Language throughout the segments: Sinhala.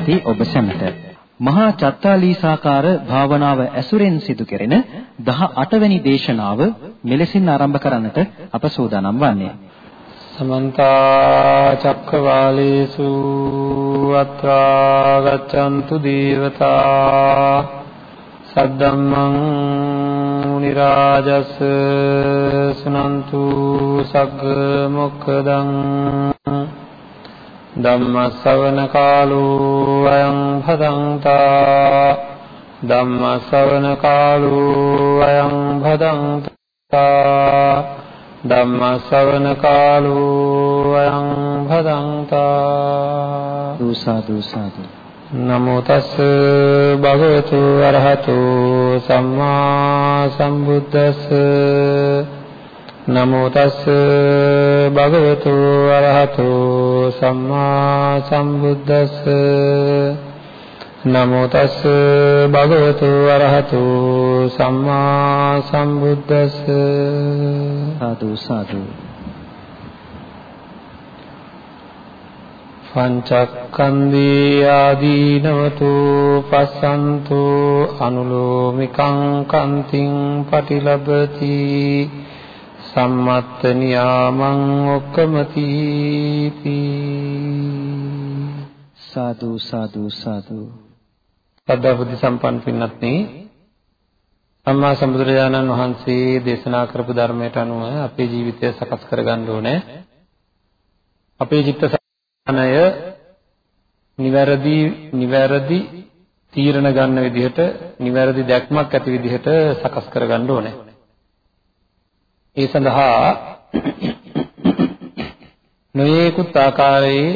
නැති ඔබ සැමට. මහා චත්තාලීසාකාර භාවනාව ඇසුරෙන් සිදු කෙරෙන 18 වෙනි දේශනාව මෙලෙසින් ආරම්භ කරන්නට අප සූදානම් වන්නේ. සමන්ත චක්කවාලේසු අත්‍රා ගච්ඡන්තු දේවතා සද්දම්මං මුනි රාජස් සුනන්තු සග්ග මොක්ඛදං ධම්ම ශ්‍රවණ කාලෝ අයං භදංතා ධම්ම ශ්‍රවණ කාලෝ අයං භදංතා ධම්ම ශ්‍රවණ කාලෝ අයං භදංතා දුසාදු සාදු නමෝ තස් භගවතු අරහතෝ සම්මා සම්බුද්දස්ස නමෝ තස් භගවතු අරහතෝ සම්මා සම්බුද්දස්ස. නමෝ තස් භගවතු අරහතෝ සම්මා සම්බුද්දස්ස. සාදු සාදු. පංචක්ඛන්දී ආදීනවතු පස්සන්තු අනුලෝමිකං කන්තිං පටිලබති සම්මත්ත නියාමං ඔක්කමති සාදු සාදු සාදු. සද්ධා බුද්ධ සම්පන්න පින්වත්නි අම්මා සම්බුදුරජාණන් වහන්සේ දේශනා කරපු ධර්මයට අනුව අපේ ජීවිතය සකස් කරගන්න ඕනේ. අපේ චිත්තසනය නිවැරදි නිවැරදි තීරණ ගන්න විදිහට නිවැරදි දැක්මක් ඇති විදිහට සකස් කරගන්න ඕනේ ඒ සඳහා නොයේකුත් ආකාරයේ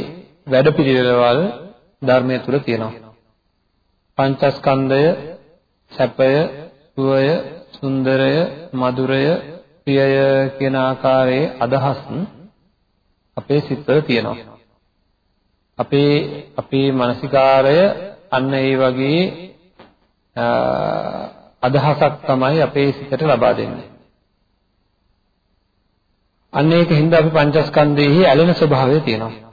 වැඩපිළිවෙළවල් ධර්මයේ තුල තියෙනවා. පංචස්කන්ධය, සැපය, සුවය, සුන්දරය, මధుරය, ප්‍රියය කියන ආකාරයේ අදහස් අපේ සිත්වල තියෙනවා. අපේ අපේ මානසිකාරය අන්න ඒ වගේ අදහසක් තමයි අපේ සිතට ලබා දෙන්නේ. අන්න ඒකින්ද අපි පංචස්කන්ධයේ ඇලෙන ස්වභාවය තියෙනවා.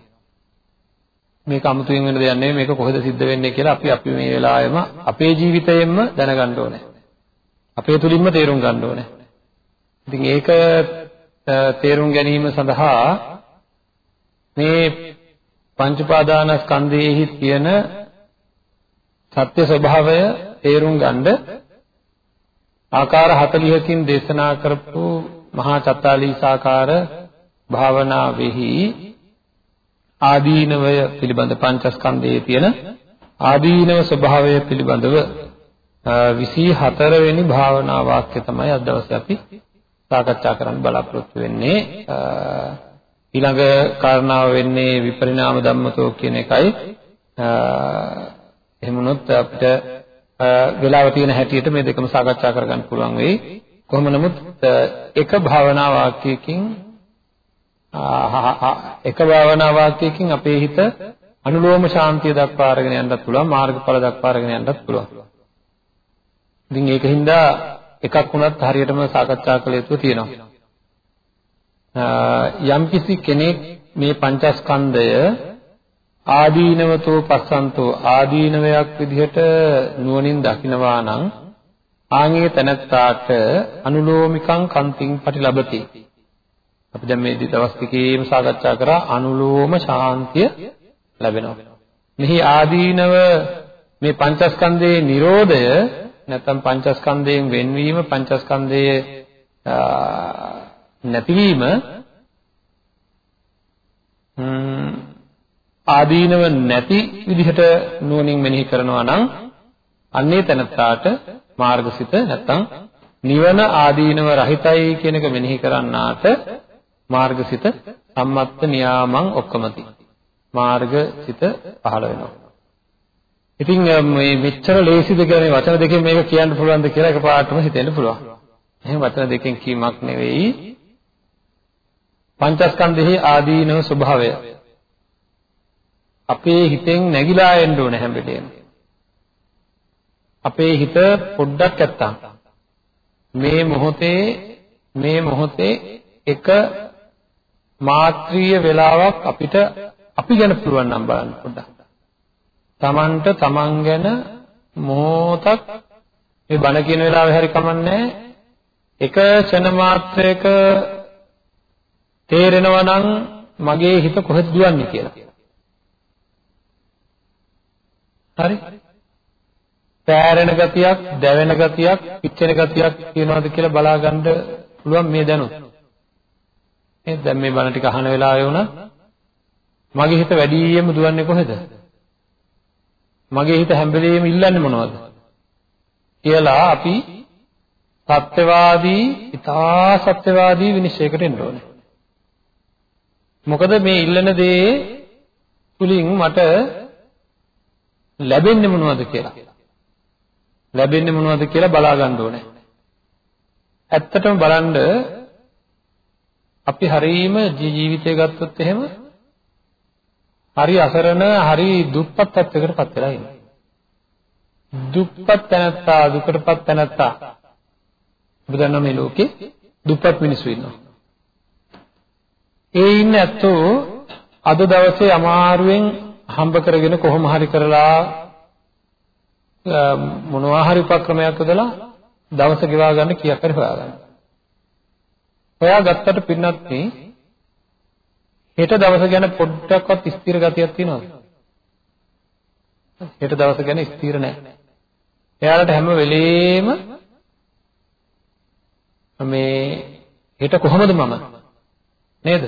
මේක අමුතුවෙන් වෙන දෙයක් නෙවෙයි මේක කොහෙද සිද්ධ වෙන්නේ කියලා අපි අපි මේ වෙලාවෙම අපේ ජීවිතයෙන්ම දැනගන්න ඕනේ. අපේ තුලින්ම තේරුම් ගන්න ඕනේ. ඉතින් ඒක තේරුම් ගැනීම සඳහා මේ පංච උපාදානස්කන්ධයේහි තියෙන සත්‍ය ස්වභාවය තේරුම් ගන්න ආකාර 40කින් දේශනා කරපු මහා චත්තාලීසාකාර භාවනාවෙහි ආදීනවය පිළිබඳ පංචස්කන්ධයේ තියෙන ආදීනව ස්වභාවය පිළිබඳව 24 වෙනි භාවනා වාක්‍ය තමයි අද දවසේ අපි සාකච්ඡා කරන්න බලාපොරොත්තු වෙන්නේ. ඊළඟ කාරණාව වෙන්නේ විපරිණාම ධම්මතෝ කියන එකයි. එහෙම වුණොත් අපිට වෙලාව තියෙන හැටියට මේ දෙකම සාකච්ඡා කරගන්න පුළුවන් වෙයි. කොහොම නමුත් එක භාවනා වාක්‍යයකින් එක භාවනා වාක්‍යයකින් අපේ හිත අනුලෝම ශාන්තිය දක්වා අරගෙන යන්නත් පුළුවන් මාර්ගඵල දක්වා අරගෙන යන්නත් පුළුවන්. ඉතින් ඒකින්ද එකක් වුණත් හරියටම සාකච්ඡා කළ යුතු තියෙනවා. යම්කිසි කෙනෙක් මේ පංචස්කන්ධය ආදීනවතෝ පස්සන්තෝ ආදීනවයක් විදිහට නුවණින් දකිනවා නම් ආන්ගේ තනත්තාට අනුලෝමිකං කන්තිං පටිලබති. අපි දැන් මේ දවස් ටිකේම සාකච්ඡා කරා අනුලෝම ශාන්තිය ලැබෙනවා. මෙහි ආදීනව මේ පංචස්කන්ධයේ Nirodhaය නැත්නම් පංචස්කන්ධයෙන් වෙන්වීම පංචස්කන්ධයේ නැතිවීම ආදීනව නැති විදිහට නුවණින් මෙනෙහි කරනවා නම් අන්නේ තැනත්තාට මාර්ගසිත නැත්තම් නිවන ආදීනව රහිතයි කියන එක මෙනෙහි කරන්නාට මාර්ගසිත සම්මත්ත නියාමං ඔක්කමති. මාර්ගසිත පහළ වෙනවා. ඉතින් මේ මෙච්චර ලේසිද කියලා මේ වචන දෙකෙන් මේක කියන්න පුළුවන්ද කියලා එකපාරටම හිතෙන්න පුළුවන්. එහෙනම් වචන දෙකෙන් කීමක් නෙවෙයි. පංචස්කන්ධෙහි ආදීනව ස්වභාවය. අපේ හිතෙන් නැగిලා එන්න ඕන හැම වෙලේම. අපේ හිත පොඩ්ඩක් ඇත්තම් මේ මොහොතේ මේ මොහොතේ එක මාත්‍රීය වේලාවක් අපිට අපි ගැන පුළුවන් නම් බලන්න පොඩ්ඩක්. Tamanට Taman ගැන මොහොතක් මේ බණ කියන වෙලාවේ හරි කමන්නේ එක ක්ෂණ මාත්‍රයක තේරෙනවා නම් මගේ හිත කොහෙද දුවන්නේ කියලා. හරි? පෑරෙන ගතියක්, දැවෙන ගතියක්, පිච්චෙන ගතියක් තියෙනවද කියලා බලා ගන්න පුළුවන් මේ දැනුත්. නේද? දැන් මේ බණ ටික අහන වෙලාවේ වුණා මගේ හිත වැඩියෙන්ම දුවන්නේ කොහෙද? මගේ හිත හැම වෙලෙම ඉල්ලන්නේ මොනවද? කියලා අපි සත්‍යවාදී, ඊටා සත්‍යවාදී විනිශ්චයකට එන්න ඕනේ. මොකද මේ ඉල්ලන දේ තුලින් මට ලැබෙන්නේ මොනවද කියලා. ලැබෙන්නේ මොනවද කියලා බලා ගන්න ඕනේ. ඇත්තටම බලන්න අපි හරීම ජීවිතය ගත්තොත් එහෙම හරි අසරණ හරි දුප්පත් තත්යකට පත් වෙලා ඉන්නවා. දුප්පත් තැනත්තා දුකටපත් තැනත්තා බුදුන් මේ ලෝකේ දුප්පත් මිනිස්සු ඉන්නවා. ඒ ඉන්න ඇත්තෝ අද දවසේ අමාරුවෙන් හම්බ කරගෙන කොහොම හරි කරලා මොනවා හරි උපක්‍රමයක් යොදලා දවස ගෙවා ගන්න කීයක් හරි හොයාගන්න. හොයා ගත්තට පින්නත් මේ හෙට දවස ගැන පොඩ්ඩක්වත් ස්ථිර ගතියක් තියෙනවද? හෙට දවස ගැන ස්ථිර නැහැ. එයාලට හැම වෙලේම මේ හෙට කොහොමද මම නේද?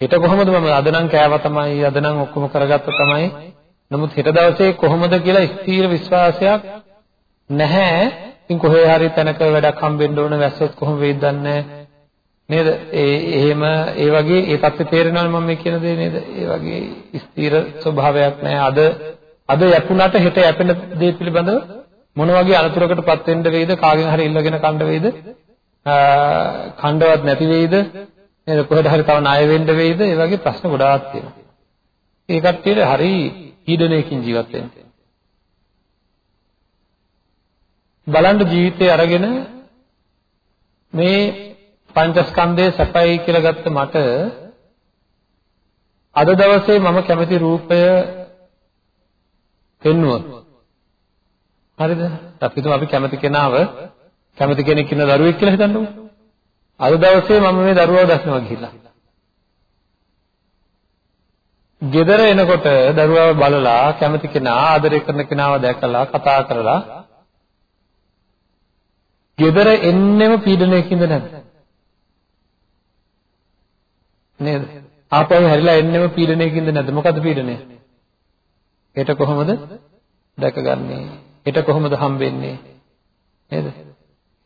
හෙට කොහොමද මම අද නම් කෑවා තමයි අද නම් ඔක්කොම කරගත්ත තමයි. නමුත් හෙට දවසේ කොහොමද කියලා ස්ථීර විශ්වාසයක් නැහැ. ඉතින් කොහේ හරි තැනක වැඩක් හම්බෙන්න ඕන වැස්සොත් කොහොම වෙයිද දන්නේ නේද? ඒ එහෙම ඒ වගේ ඒ தත්ත්වය තේරෙනවනේ මම මේ කියන දේ නේද? ඒ වගේ ස්ථීර ස්වභාවයක් නැහැ. අද අද යපුණට හෙට යැපෙන දේ පිළිබඳව මොන වගේ අනතුරකටපත් වෙන්න වෙයිද? කාගෙන් හරි ඉල්ලගෙන කණ්ඩ වෙයිද? ඛණ්ඩවත් නැති වෙයිද? නේද කොහෙද හරි තව ණය වෙන්න වෙයිද? ඒ වගේ ප්‍රශ්න ගොඩාක් තියෙනවා. ඒ කට්ටියට හරි පීඩනයකින් ජීවත් වෙන්න. බලන්න ජීවිතේ අරගෙන මේ පංචස්කන්ධය සැපයි කියලා ගත්ත මට අද දවසේ මම කැමති රූපය පෙන්වුවොත් හරිද? අපි හිතමු අපි කැමති කෙනාව කැමති කෙනෙක් ඉන්න දරුවෙක් කියලා හිතන්නකෝ. අද දවසේ මම මේ දරුවව දැක්නවා ගිහිල්ලා. ගෙදර එනකොට දරුවව බලලා කැමති කෙනා ආදරය කරන කෙනාව දැකලා කතා කරලා ගෙදර එන්නෙම පීඩනයකින්ද නැද්ද? නේද? ආපහු හැරිලා එන්නෙම පීඩනයකින්ද නැද්ද? මොකද්ද පීඩනය? හෙට කොහොමද දැකගන්නේ? හෙට කොහොමද හම්බෙන්නේ? නේද?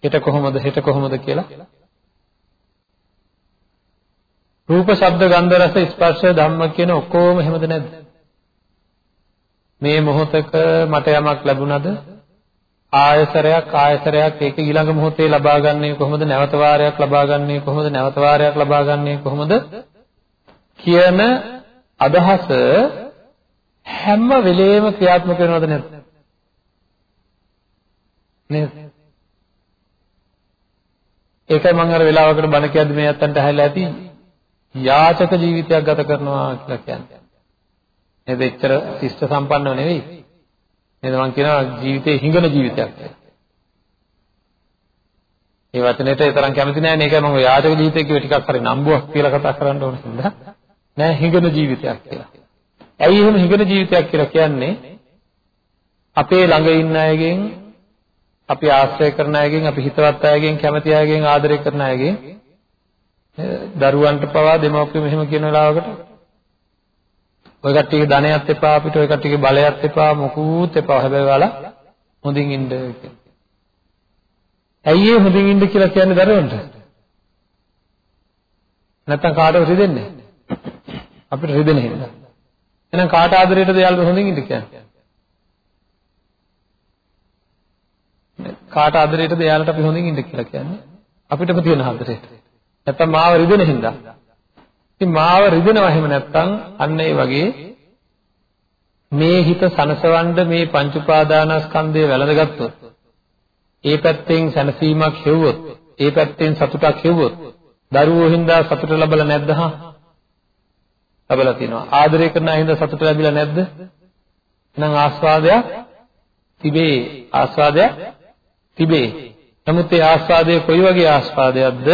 හෙට කොහොමද හෙට කොහොමද කියලා රූප, ශබ්ද, ගන්ධ, රස, ස්පර්ශ, ධම්ම කියන ඔක්කොම එහෙමද නැද්ද? මේ මොහොතක මට යමක් ලැබුණද? ආයසරයක් ආයසරයක් ඒක ඊළඟ මොහොතේ ලබා ගන්නේ කොහොමද? නැවත වාරයක් ලබා ගන්නේ කොහොමද? නැවත වාරයක් ලබා ගන්නේ කොහොමද? කියන අදහස හැම වෙලේම ක්‍රියාත්මක වෙනවද නැද්ද? නේද? ඒකයි මම අර වෙලාවකට බණ කියද්දි මේ අතන්ට ඇහැලා ඇති යාචක ජීවිතයක් ගත කරනවා කියලා කියන්නේ. නේද? එච්චර ශිෂ්ට සම්පන්නව නෙවෙයි. නේද? මම කියනවා ජීවිතේ හිඟන ජීවිතයක් කියලා. ඒ වචනෙට ඒ තරම් කැමති නෑ මේක මම යාචක ජීවිතය කිව්ව ටිකක් හරි නම්බුවක් කියලා කතා කරන්න ඕන හින්දා නෑ හිඟන ජීවිතයක් කියලා. ඇයි එහෙම හිඟන ජීවිතයක් කියලා කියන්නේ? අපේ ළඟ ඉන්න අයගෙන් අපි ආශ්‍රය කරන අයගෙන් අපි හිතවත් අයගෙන් කැමති අයගෙන් ආදරය කරන අයගෙන් දරුවන්ට පවා දෙමව්පියෝ මෙහෙම කියන වෙලාවකට ඔය කට්ටියගේ ධනයත් එපා අපිට ඔය කට්ටියගේ බලයත් එපා මොකුත් එපා හැබැයි ඔයාලා හොඳින් ඉන්න කියලා. ඇයි ඒ හොඳින් ඉන්න කියලා කියන්නේ දරුවන්ට? නැත්තම් කාටවත් රිදෙන්නේ? අපිට රිදෙන හින්දා. එහෙනම් කාට ආදරයටද යාළුවෝ හොඳින් ඉන්න කියන්නේ? කාට ආදරයටද යාළුවට අපි හොඳින් ඉන්න කියලා කියන්නේ? අපිටම තියෙන ආදරයට. නැත්තම් මාව රිදෙන හින්දා. ඉතින් මාව රිදෙනවා එහෙම නැත්තම් අන්න ඒ වගේ මේ හිත සනසවන්න මේ පංච උපාදානස්කන්ධය වැළඳගත්තොත් ඒ පැත්තෙන් සැනසීමක් හෙව්වොත් ඒ පැත්තෙන් සතුටක් හෙව්වොත් දරුවෝ හින්දා සතුට ලැබලා නැද්ද හා? ලැබලා තියෙනවා ආදරය කරන හින්දා සතුට ලැබිලා නැද්ද? එහෙනම් ආස්වාදයක් තිබේ. ආස්වාදයක් තිබේ. නමුත් ඒ ආස්වාදය කොයි වගේ ආස්වාදයක්ද?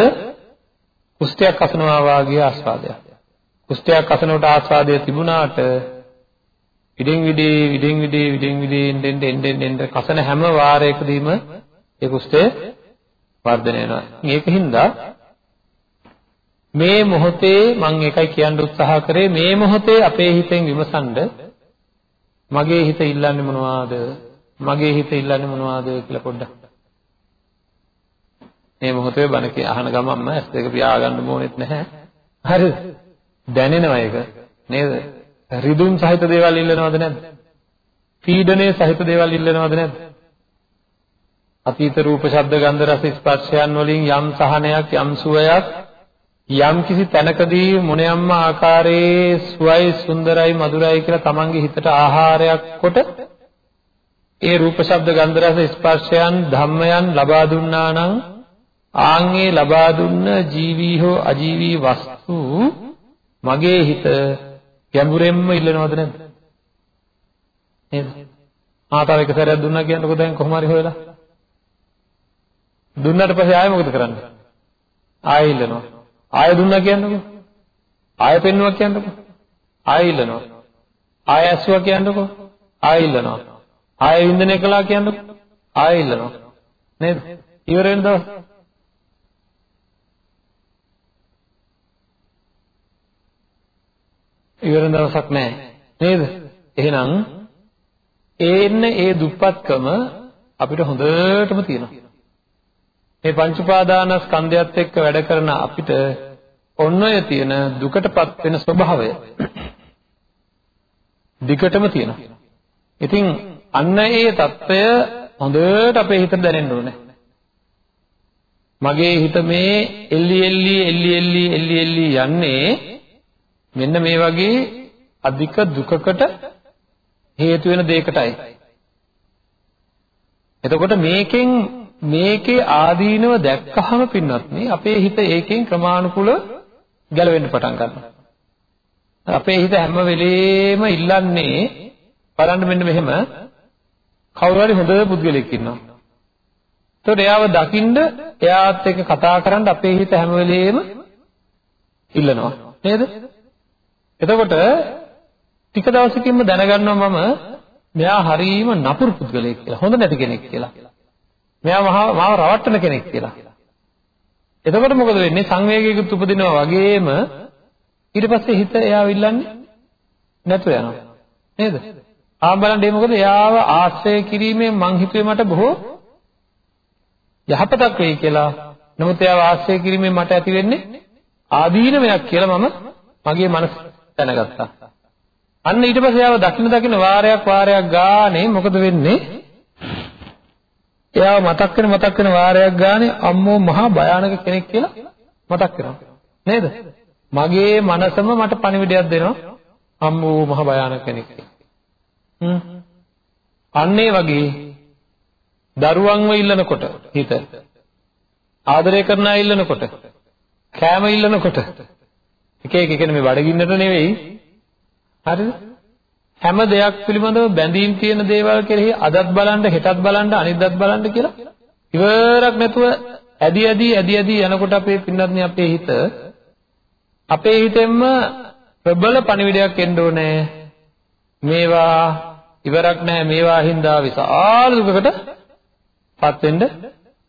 කුෂ්ඨයක් අසනවා වාගේ ආස්වාදයක් කුෂ්ඨයක් අසනකොට ආස්වාදය තිබුණාට විඩෙන් විඩේ විඩෙන් විඩේ විඩෙන් විඩේ එන්න එන්න එන්න එන්න කසන හැම වාරයකදීම ඒ කුෂ්ඨය වර්ධනය වෙනවා. මේකින්ද මේ මොහොතේ මම එකයි කියන්න උත්සාහ කරේ මේ මොහොතේ අපේ හිතෙන් විමසන්ඩ මගේ හිත ඉල්ලන්නේ මොනවාද? මගේ හිත ඉල්ලන්නේ මොනවාද කියලා පොඩ්ඩක්. මේ මොහොතේ බණ කිය අහන ගමන්ම ඇස් දෙක පියාගන්න ඕනෙත් නැහැ. හරිද? දැනෙනවා ඒක. නේද? රිදුම් සහිත දේවල් ඉල්ලනවද නැද්ද? පීඩනයේ සහිත දේවල් ඉල්ලනවද නැද්ද? අතීත රූප ශබ්ද ගන්ධ රස ස්පර්ශයන් වලින් යම් සහනයක් යම් සුවයක් යම් කිසි තැනකදී මොනියම්ම ආකාරයේ සුවයි සුන්දරයි මధుරයි කියලා තමන්ගේ හිතට ආහාරයක් කොට ඒ රූප ශබ්ද ගන්ධ රස ස්පර්ශයන් ධම්මයන් ලබා දුන්නා නම් ආන්ගේ ලබා දුන්න ජීවී හෝ අජීවී වස්තු මගේ හිත ගැඹුරෙන්ම ඉල්ලනවද නැද්ද නේද ආතාව එක සැරයක් දුන්නා කියනකොට දැන් කොහොම හරි හොයලා දුන්නාට පස්සේ ආයෙ මොකද කරන්නේ? ආයෙ ඉල්ලනවා. ආයෙ දුන්නා කියන්නකෝ. ආයෙ පෙන්නුවා කියන්නකෝ. ආයෙ ඉල්ලනවා. ආයෙ ඇස්සුවා කියන්නකෝ. ආයෙ ඉල්ලනවා. ආයෙ වින්දනය කළා කියන්නකෝ. ආයෙ ඉල්ලනවා. නේද? ඉවර වෙන දවස්. ඉවරන දවසක් නැහැ. නේද? එහෙනම් ඒන්න ඒ දුප්පත්කම අපිට හොඳටම තියෙනවා. මේ පංච උපාදානස්කන්ධයත් එක්ක වැඩ කරන අපිට ඔන්න ඔය තියෙන දුකටපත් වෙන ස්වභාවය දිගටම තියෙනවා. ඉතින් අන්න ඒ తত্ত্বය හොඳට අපේ හිතට දැනෙන්න ඕනේ. මගේ හිත මේ එල්ලි එල්ලි එල්ලි එල්ලි එල්ලි එල්ලි යන්නේ මෙන්න මේ වගේ අධික දුකකට හේතු වෙන දෙයකටයි. එතකොට මේකෙන් මේකේ ආදීනව දැක්කහම පින්වත්නි අපේ හිත ඒකෙන් ක්‍රමානුකූල ගැලවෙන්න පටන් ගන්නවා. අපේ හිත හැම වෙලේම ඉල්ලන්නේ බලන්න මෙන්න මෙහෙම කවුරු හරි හොඳ පුද්ගලෙක් ඉන්නවා. එතකොට එයාව දකින්න එයාත් එක්ක කතා කරන්න අපේ හිත හැම වෙලේම ඉල්ලනවා. නේද? එතකොට ටික දවසකින්ම දැනගන්නවා මම මෙයා හරීම නපුරු පුද්ගලයෙක් කියලා. හොඳ නැති කෙනෙක් කියලා. මෙයා මාව රවට්ටන කෙනෙක් කියලා. එතකොට මොකද වෙන්නේ? සංවේගයකට උපදිනවා වගේම ඊට පස්සේ හිත එයාව ඉල්ලන්නේ නැතු වෙනවා. නේද? ආ බලන්න මොකද? එයාව ආශ්‍රය කිරීමෙන් මං හිතුවේ මට බොහෝ යහපතක් වෙයි කියලා. නමුත් එයාව ආශ්‍රය කිරීමෙන් මට ඇති වෙන්නේ ආදීනමයක් කියලා මම මගේ මනස දැනගත්තා. අන්න ඊට පස්සේ එයාව දකින්න දකින්න වාරයක් වාරයක් ගානේ මොකද වෙන්නේ? එයාව මතක් වෙන මතක් වෙන වාරයක් ගානේ අම්මෝ මහා භයානක කෙනෙක් කියලා මතක් වෙනවා. නේද? මගේ මනසම මට පණිවිඩයක් දෙනවා. අම්මෝ මහා භයානක කෙනෙක් කියලා. අන්න ඒ වගේ දරුවන්ව ඉල්ලනකොට හිත ආදරය කරන අය ඉල්ලනකොට කෑම ඉල්ලනකොට එක එක කියන්නේ මේ බඩගින්නට නෙවෙයි. හරිද? හැම දෙයක් පිළිබඳව බැඳීම් තියෙන දේවල් කෙරෙහි අදත් බලන්න හෙටත් බලන්න අනිද්දාත් බලන්න කියලා ඉවරක් නැතුව ඇදි ඇදි ඇදි ඇදි යනකොට අපේ පින්නත්නි අපේ හිත අපේ හිතෙන්ම ප්‍රබල පණිවිඩයක් එන්න ඕනේ. මේවා ඉවරක් නැහැ මේවා හින්දා විශාල දුකකට පත් වෙන්න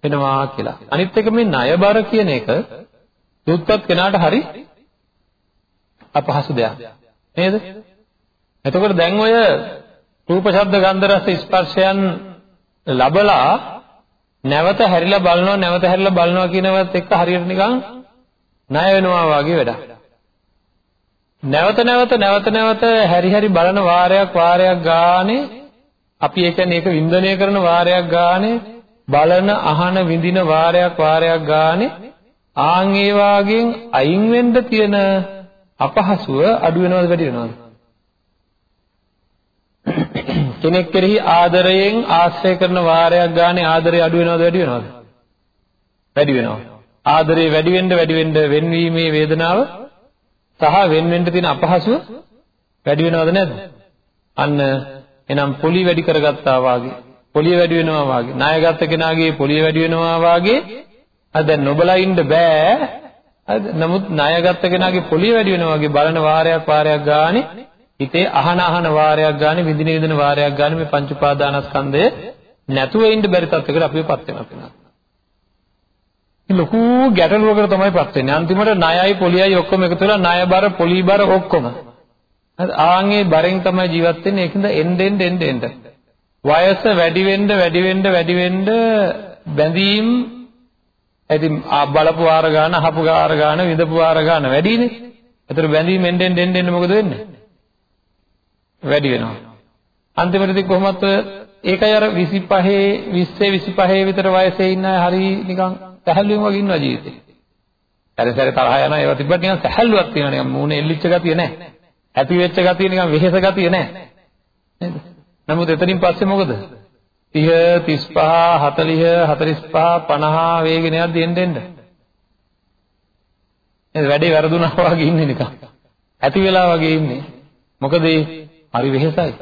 වෙනවා කියලා. අනිත් එක මේ ණයබර කියන එක දුක්පත් කෙනාට හරි අපහසු දෙයක්. නේද? එතකොට දැන් ඔය රූප ශබ්ද ගන්ධ රස ස්පර්ශයන් ලබලා නැවත හැරිලා බලනවා නැවත හැරිලා බලනවා කියනවත් එක්ක හරියට නිකන් ණය වෙනවා වගේ වැඩක්. නැවත නැවත නැවත නැවත හැරි හැරි බලන වාරයක් වාරයක් ගානේ අපි ඒ කියන්නේ ඒක වින්දනය කරන වාරයක් ගානේ බලන අහන විඳින වාරයක් වාරයක් ගානේ ආන් ඒ වාගෙන් අයින් වෙන්න තියෙන අපහසුව අඩු වෙනවද වැඩි වෙනවද? කෙනෙක් කෙරෙහි ආදරයෙන් ආශ්‍රය කරන වාරයක් ගානේ ආදරය අඩු වෙනවද වැඩි වෙනවද? වැඩි වෙනවා. ආදරේ වැඩි වෙන්න වැඩි වෙන්න වෙන්වීමේ වේදනාව සහ වෙන් වෙන්න තියෙන අපහසුව වැඩි වෙනවද නැද්ද? අන්න එනම් පොලි වැඩි කරගත්තා වාගේ පොලිය වැඩි වෙනවා වාගේ ණයගත්ත කෙනාගේ පොලිය වැඩි වෙනවා වාගේ අද දැන් නොබලා ඉන්න බෑ හරිද නමුත් ණයගත්ත කෙනාගේ පොලිය වැඩි වෙනවා වගේ බලන වාරයක් වාරයක් ගානේ හිතේ අහන අහන වාරයක් ගානේ විඳින විඳින වාරයක් ගානේ මේ පංච උපාදානස්කන්ධය නැතුව ඉන්න බැරි තත්යකට අපිවපත් වෙනවා කියනවා. ලොකු ගැටලුවකට තමයිපත් වෙන්නේ. අන්තිමට ණයයි පොලියයි ඔක්කොම එකතු වෙලා ණය බර පොලි බර ඔක්කොම. හරි ආන්ගේ බරෙන් තමයි ජීවත් වෙන්නේ. ඒකින්ද එන්න එන්න එන්න එන්න. වයස වැඩි වෙන්න වැඩි වෙන්න වැඩි වෙන්න බැඳීම් ඉතින් බලපු ආර ගන්න, අහපු ආර ගන්න, විඳපු ආර ගන්න වැඩිනේ. ඒතර බැඳීම් එන්න එන්න එන්න මොකද වෙන්නේ? වැඩි වෙනවා. අන්තිමට ඉතින් කොහොමත් ඒකයි අර 25 20 25 විතර වයසේ ඉන්න අය හරි නිකන් සැහැල්ලුවෙන් වගේ ඉන්නවා ජීවිතේ. සැර සැර තරහ යනවා ඒවා තිබ්බට නිකන් සැහැල්ලුවක් තියෙනවා නිකන් මූණේ එල්ලිච්ච ගතිය නැහැ. හැපි වෙච්ච ගතිය නිකන් වෙහෙස ගතිය නැහැ. නේද? නමුත් එතනින් පස්සේ මොකද? 30 35 40 45 50 වේගෙන යද්දි එන්න එන්න. නේද? වැඩේ වැරදුනා වගේ ඉන්නේ නිකන්. ඇති වෙලා වගේ ඉන්නේ. මොකද හරි වෙහෙසයි.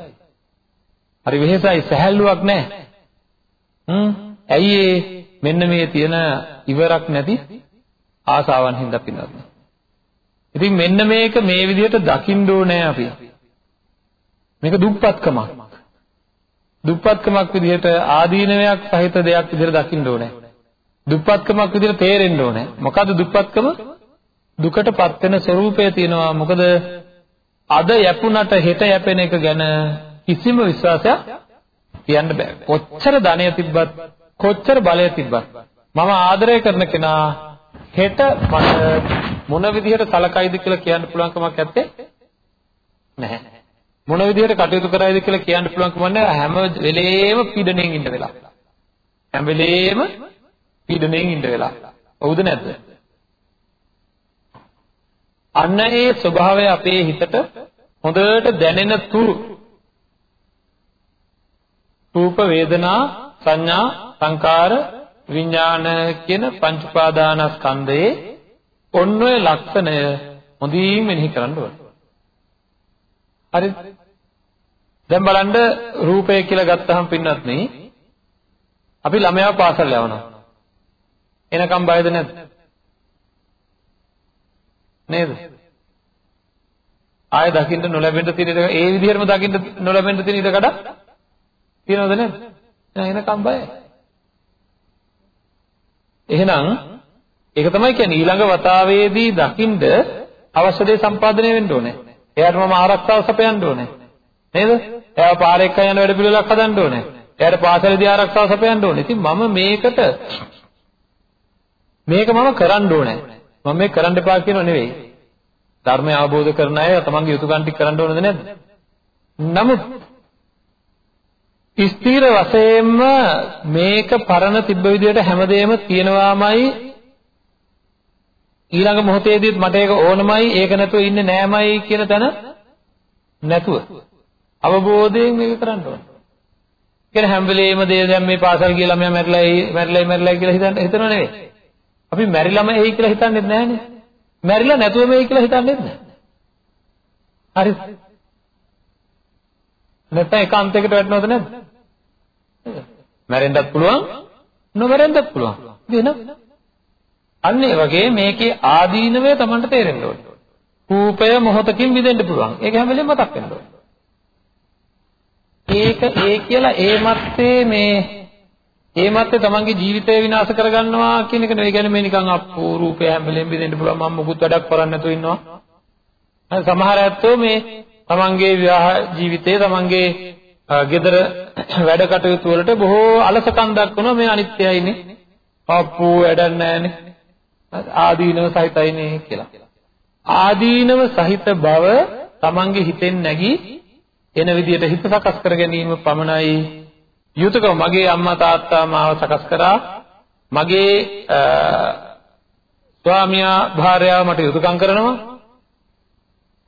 හරි වෙහෙසයි සැහැල්ලුවක් නැහැ. හ්ම් ඇයි ඒ මෙන්න මේ තියෙන ඉවරක් නැති ආසාවන් හින්දා පින්නත්. ඉතින් මෙන්න මේක මේ විදිහට දකින්න ඕනේ අපි. මේක දුප්පත්කමක්. දුප්පත්කමක් විදිහට ආදීනවයක් සහිත දෙයක් විදිහට දකින්න ඕනේ. දුප්පත්කමක් විදිහට තේරෙන්න ඕනේ. මොකද්ද දුප්පත්කම? දුකටපත් වෙන ස්වરૂපය තියෙනවා. මොකද අද යැපුණට හෙට යැපෙන එක ගැන කිසිම විශ්වාසයක් කියන්න බෑ. කොච්චර ධනය තිබ්බත් කොච්චර බලය තිබ්බත් මම ආදරය කරන කෙනා හෙට මට මොන විදිහට සලකයිද කියලා කියන්න පුළුවන් කමක් නැත්තේ නැහැ. මොන විදිහට කටයුතු කරයිද කියලා කියන්න පුළුවන් කමක් නැහැ. හැම වෙලේම පීඩණයෙන් ඉන්න වෙලා. හැම වෙලේම පීඩණයෙන් ඉන්න වෙලා. හවුද නැද්ද? අන්න ඒ ස්වභාවය අපේ හිතට හොඳට දැනෙන තුරු රූප වේදනා සංඥා සංකාර විඥාන කියන පංච උපාදානස්කන්ධයේ ඔන්න ඔය ලක්ෂණය හොඳින් මෙනෙහි කරන්න ඕනේ. හරි. දැන් බලන්න රූපය කියලා ගත්තහම පින්නත් නේ අපි ළමයා පාසල් යවනවා. එනකම් බයද නැද්ද? නේද? ආය දකින්න නොලැබෙන්න තියෙන ඉඩ ඒ විදිහටම දකින්න නොලැබෙන්න තියෙන ඉඩ කඩ තියෙනවද නැද්ද? නෑ එනකම් බයයි. එහෙනම් ඒක තමයි කියන්නේ ඊළඟ වතාවේදී දකින්ද අවශ්‍ය දේ සම්පාදනය වෙන්න ඕනේ. එයාට මම ආරක්ෂාව සපයන්න ඕනේ. නේද? එයාව පාරේ එක්ක යන වැඩ පිළිවෙලක් හදන්න ඕනේ. එයාට පාසලේදී ආරක්ෂාව සපයන්න ඕනේ. ඉතින් මම මේකට මේක මම කරන්න ඕනේ. මම මේ කරන්න එපා කියනව නෙවෙයි. ධර්මය අවබෝධ කරන අය තමන්ගේ යුතුයකම් ටික කරන්න ඕනද නැද්ද? නමුත් ස්ථීර වශයෙන්ම මේක පරණ තිබ්බ විදිහට හැමදේම තියෙනවාමයි ඊළඟ මොහොතේදීත් මට ඒක ඕනමයි ඒක නැතුව ඉන්නේ නෑමයි කියන තැන නැතුව අවබෝධයෙන් මේක කරන්න ඕන. කියන හැම වෙලේම දේ දැන් මේ පාසල් ගිය ළමයා මැරිලා මැරිලා මැරිලා කියලා හිතන්න හිතනව නෙවෙයි. අපි මැරිලාම එයි කියලා හිතන්නේත් නැහනේ. මැරිලා නැතුවම එයි කියලා හිතන්නේත් නැහැ. හරි. නැත්නම් එක අන්තයකට වැටෙනවද නැද්ද? මැරෙන්නත් පුළුවන්, නොමැරෙන්නත් පුළුවන්. වෙන. අන්න ඒ වගේ මේකේ ආදීනවය Tamanට තේරෙන්න ඕනේ. රූපය මොහොතකින් විදෙන්න පුළුවන්. ඒක හැම වෙලේම මතක් වෙන්න ඕනේ. ඒක ඒ කියලා ඒ මැත්තේ මේ ඒ මැත්තේ තමන්ගේ ජීවිතය විනාශ කරගන්නවා කියන එක නෙවෙයි කියන්නේ මේ නිකන් අපෝ රූපය හැම වෙලෙම බෙදෙන්න පුළුවන් මම මුකුත් වැඩක් කරන්නේ නැතුව ඉන්නවා. සමහර ඇත්තෝ මේ තමන්ගේ විවාහ ජීවිතයේ තමන්ගේ ගෙදර වැඩ කටයුතු වලට බොහෝ අලසකම් දක්වනවා මේ අනිත්‍යයිනේ. අපෝ වැඩක් නැහැනේ. ආදීනව සහිතයිනේ කියලා. ආදීනව සහිත බව තමන්ගේ හිතෙන් නැගී එන විදිහට හිත සකස් කර ගැනීම පමණයි. යුතුයකම මගේ අම්මා තාත්තා මාව සකස් කරා. මගේ ස්වාමියා භාර්යාව මට යුතුයකම් කරනවා.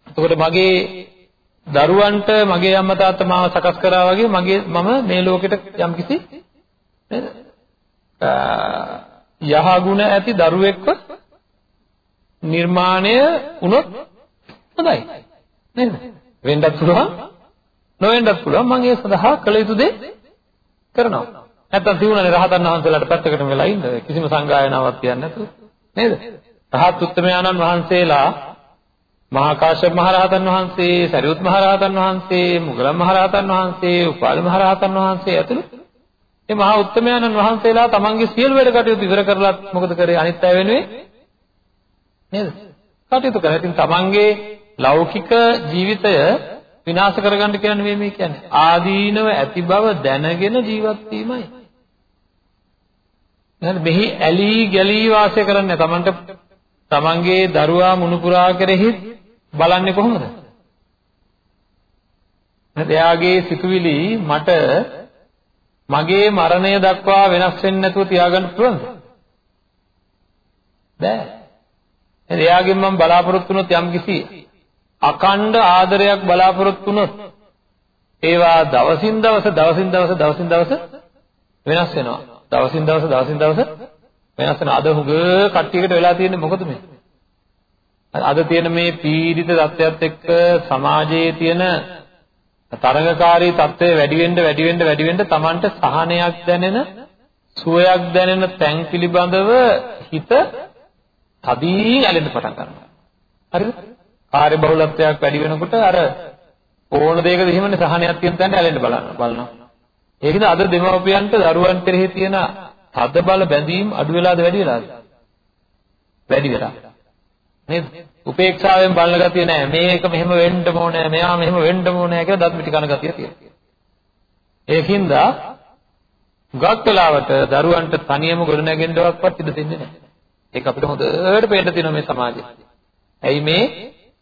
එතකොට මගේ දරුවන්ට මගේ අම්මා තාත්තා මාව සකස් කරා වගේ මගේ මම මේ ලෝකෙට යම්කිසි නේද? යහගුණ ඇති දරුවෙක්ව නිර්මාණය වුණොත් හොඳයි නේද වෙන්නත් පුළුවන් නොවෙන්නත් පුළුවන් මම ඒ සඳහා කළ යුතු දේ කරනවා. නැත්තම් තියුණනේ රහතන් වහන්සේලාට පැත්තකට වෙලා ඉන්න කිසිම සංගායනාවක් කියන්නේ නැතුව නේද? රහත් උත්තමයාණන් වහන්සේලා මහා කාශ්‍යප මහ රහතන් වහන්සේ, සරියුත් මහ රහතන් වහන්සේ, මුගලන් මහ රහතන් වහන්සේ, උපාල මහ රහතන් වහන්සේ ඇතුළු මේ මහා උත්තමයාණන් වහන්සේලා තමන්ගේ සියලු වැඩ කටයුතු ඉවර කරලා මොකද කරේ අනිත් අය වෙනුවෙන් නේද? කටයුතු කරා. ඉතින් තමන්ගේ ලෞකික ජීවිතය විනාශ කරගන්න කියන්නේ නෙමෙයි මේ කියන්නේ. ආදීනව ඇති බව දැනගෙන ජීවත් වීමයි. නේද? මෙහි ඇලී ගැලී වාසය කරන්නේ තමන්ට තමන්ගේ දරුවා මුණුපුරා කෙරෙහි බලන්නේ කොහොමද? නේද? එයාගේ සිතුවිලි මට මගේ මරණය දක්වා වෙනස් වෙන්නේ නැතුව තියාගන්න පුළුවන්ද? බෑ. එයාගෙන් මම බලාපොරොත්තු වුණොත් යම්කිසි අකණ්ඩ ආදරයක් බලාපොරොත්තු වුණොත් ඒවා දවසින් දවස දවසින් දවස දවසින් දවස වෙනස් වෙනවා. දවසින් දවස දවසින් දවස වෙනස් වෙනවා. අද හුඟ කට්ටියකට වෙලා තියෙන්නේ මොකද මේ? අද තියෙන මේ පීඩිත තත්ත්වයක් එක්ක සමාජයේ තියෙන තරඟකාරී තත්ත්වය වැඩි වෙන්න වැඩි වෙන්න වැඩි වෙන්න Tamanට සහනයක් දැනෙන සුවයක් දැනෙන තැන් පිළිබඳව හිත තදින් ඇලෙන්න පටන් ගන්නවා. හරිද? කාර්ය බහුලත්වයක් වැඩි වෙනකොට අර ඕන දෙයක දෙහිමනේ සහනයක් තියෙන තැනට ඇලෙන්න බලනවා. ඒකද අද දෙමව්පියන්ට දරුවන් කෙරෙහි තියෙන තද බල බැඳීම් අඩු වෙලාද වැඩි වෙලාද? වැඩි වෙලා. නේද? උපේක්ෂාවෙන් බලන ගතිය නෑ. මේක මෙහෙම වෙන්න ඕනේ, මෙයා මෙහෙම වෙන්න ඕනේ කියලා දත් මිටි කන ගතිය තියෙනවා. ඒකින්ද ගොඩක් වෙලාවට දරුවන්ට තනියම ගොඩනැගෙන්නවක්වත් ඉඩ දෙන්නේ නැහැ. ඒක අපිට හොඳට පේන්න තියෙනවා මේ සමාජයේ. ඇයි මේ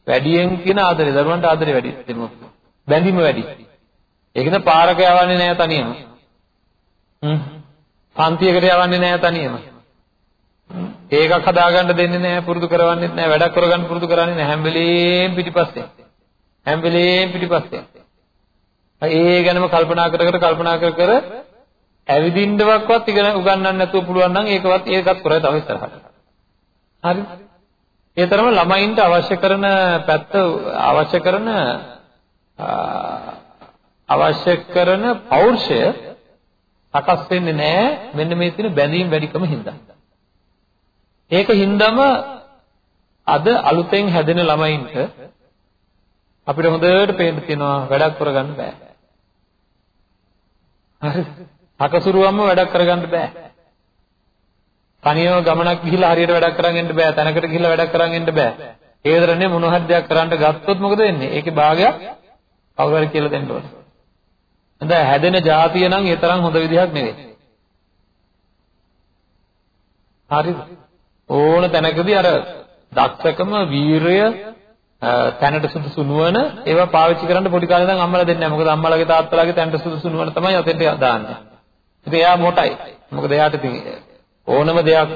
වැඩියෙන් කියන ආදරේ දරුවන්ට ආදරේ වැඩි දෙමු. බැඳීම වැඩි. ඒකද පාරක යවන්නේ නැහැ තනියම. හ්ම්. පන්තියකට යවන්නේ නැහැ තනියම. ඒකක් හදාගන්න දෙන්නේ නැහැ පුරුදු කරවන්නෙත් නැහැ වැඩක් කරගන්න පුරුදු කරන්නේ නැහැ හැම වෙලේම පිටිපස්සේ. හැම වෙලේම පිටිපස්සේ. ඒ ගැනම කල්පනා කර කර කල්පනා කර කර ඇවිදින්නවක්වත් ඉගෙන උගන්වන්න නැතුව පුළුවන් නම් ඒකවත් ඒකත් කරලා තව ඉස්සරහට. හරි. ඒ තරම ළමයින්ට අවශ්‍ය කරන පැත්ත අවශ්‍ය කරන අවශ්‍ය කරන පෞරුෂය සකස් වෙන්නේ නැහැ මෙන්න මේ තියෙන බැඳීම් වැඩිකම හින්දා. ඒක හින්දාම අද අලුතෙන් හැදෙන ළමයින්ට අපිට හොඳට පේන්න තියෙනවා වැඩක් කරගන්න බෑ. හරි. අකසුරුවම්ම වැඩක් කරගන්න බෑ. තනියම ගමනක් ගිහිල්ලා හරියට වැඩක් කරන් එන්න බෑ. තැනකට ගිහිල්ලා වැඩක් කරන් එන්න බෑ. ඒ විතරනේ මොන හරි දෙයක් කරන්න ගත්තොත් මොකද වෙන්නේ? ඒකේ භාගයක් කවුරු හරි කියලා දෙන්න ඕනේ. දැන් හැදෙන જાතිය නම් ඒ තරම් හොඳ විදිහක් නෙවෙයි. හරිද? ඕන තැනකදී අර දක්ෂකම වීරය තැනට සුදුසු නුවණ ඒවා පාවිච්චි කරන්න පොඩි කාලේ ඉඳන් අම්මලා දෙන්නේ නැහැ. මොකද අම්මලාගේ තාත්තලාගේ තැනට සුදුසු නුවණ තමයි අතෙන්ට දාන්නේ. ඉතින් එයා මොටයි. මොකද එයාට ඉතින් ඕනම දෙයක්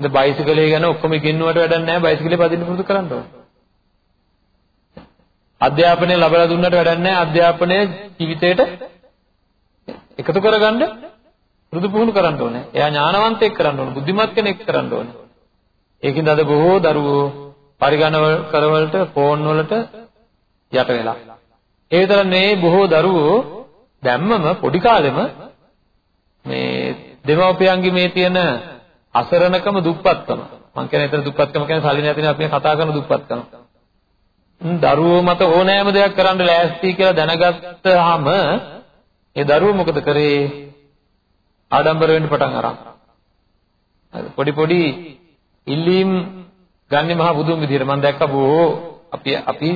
ඉත බයිසිකලේ ගැන ඔක්කොම ඉගෙනුවට වැඩක් නැහැ බයිසිකලේ පදින්න පුරුදු කරන්න ඕනේ. අධ්‍යාපනය ලැබලා දුන්නට වැඩක් නැහැ අධ්‍යාපනය ජීවිතේට එකතු කරගන්න පුරුදු පුහුණු කරන්න ඕනේ. එයා ඥානවන්තයෙක් කරන්න ඕනේ බුද්ධිමත් කෙනෙක් කරන්න ඕනේ. ඒකින්ද අද බොහෝ දරුවෝ පරිගණන කරවලට ෆෝන් වලට යට වෙලා. ඒ විතර නෙවෙයි බොහෝ දරුවෝ දැම්මම පොඩි කාලෙම මේ දෙමව්පියන්ගේ මේ තියෙන අසරණකම දුප්පත්කම මම කියන්නේ ඒතර දුප්පත්කම කියන්නේ සල්ලි නැතිනේ අපි කතා කරන දුප්පත්කම දරුවෝ මත ඕනෑම දෙයක් කරන්න ලෑස්ති කියලා දැනගත්තාම ඒ දරුවෝ මොකද කරේ ආඩම්බර වෙන්න පටන් අරන් පොඩි පොඩි ඉල්ලීම් ගන්නේ මහා බුදුන් විදියට මම දැක්ක බොහෝ අපි අපි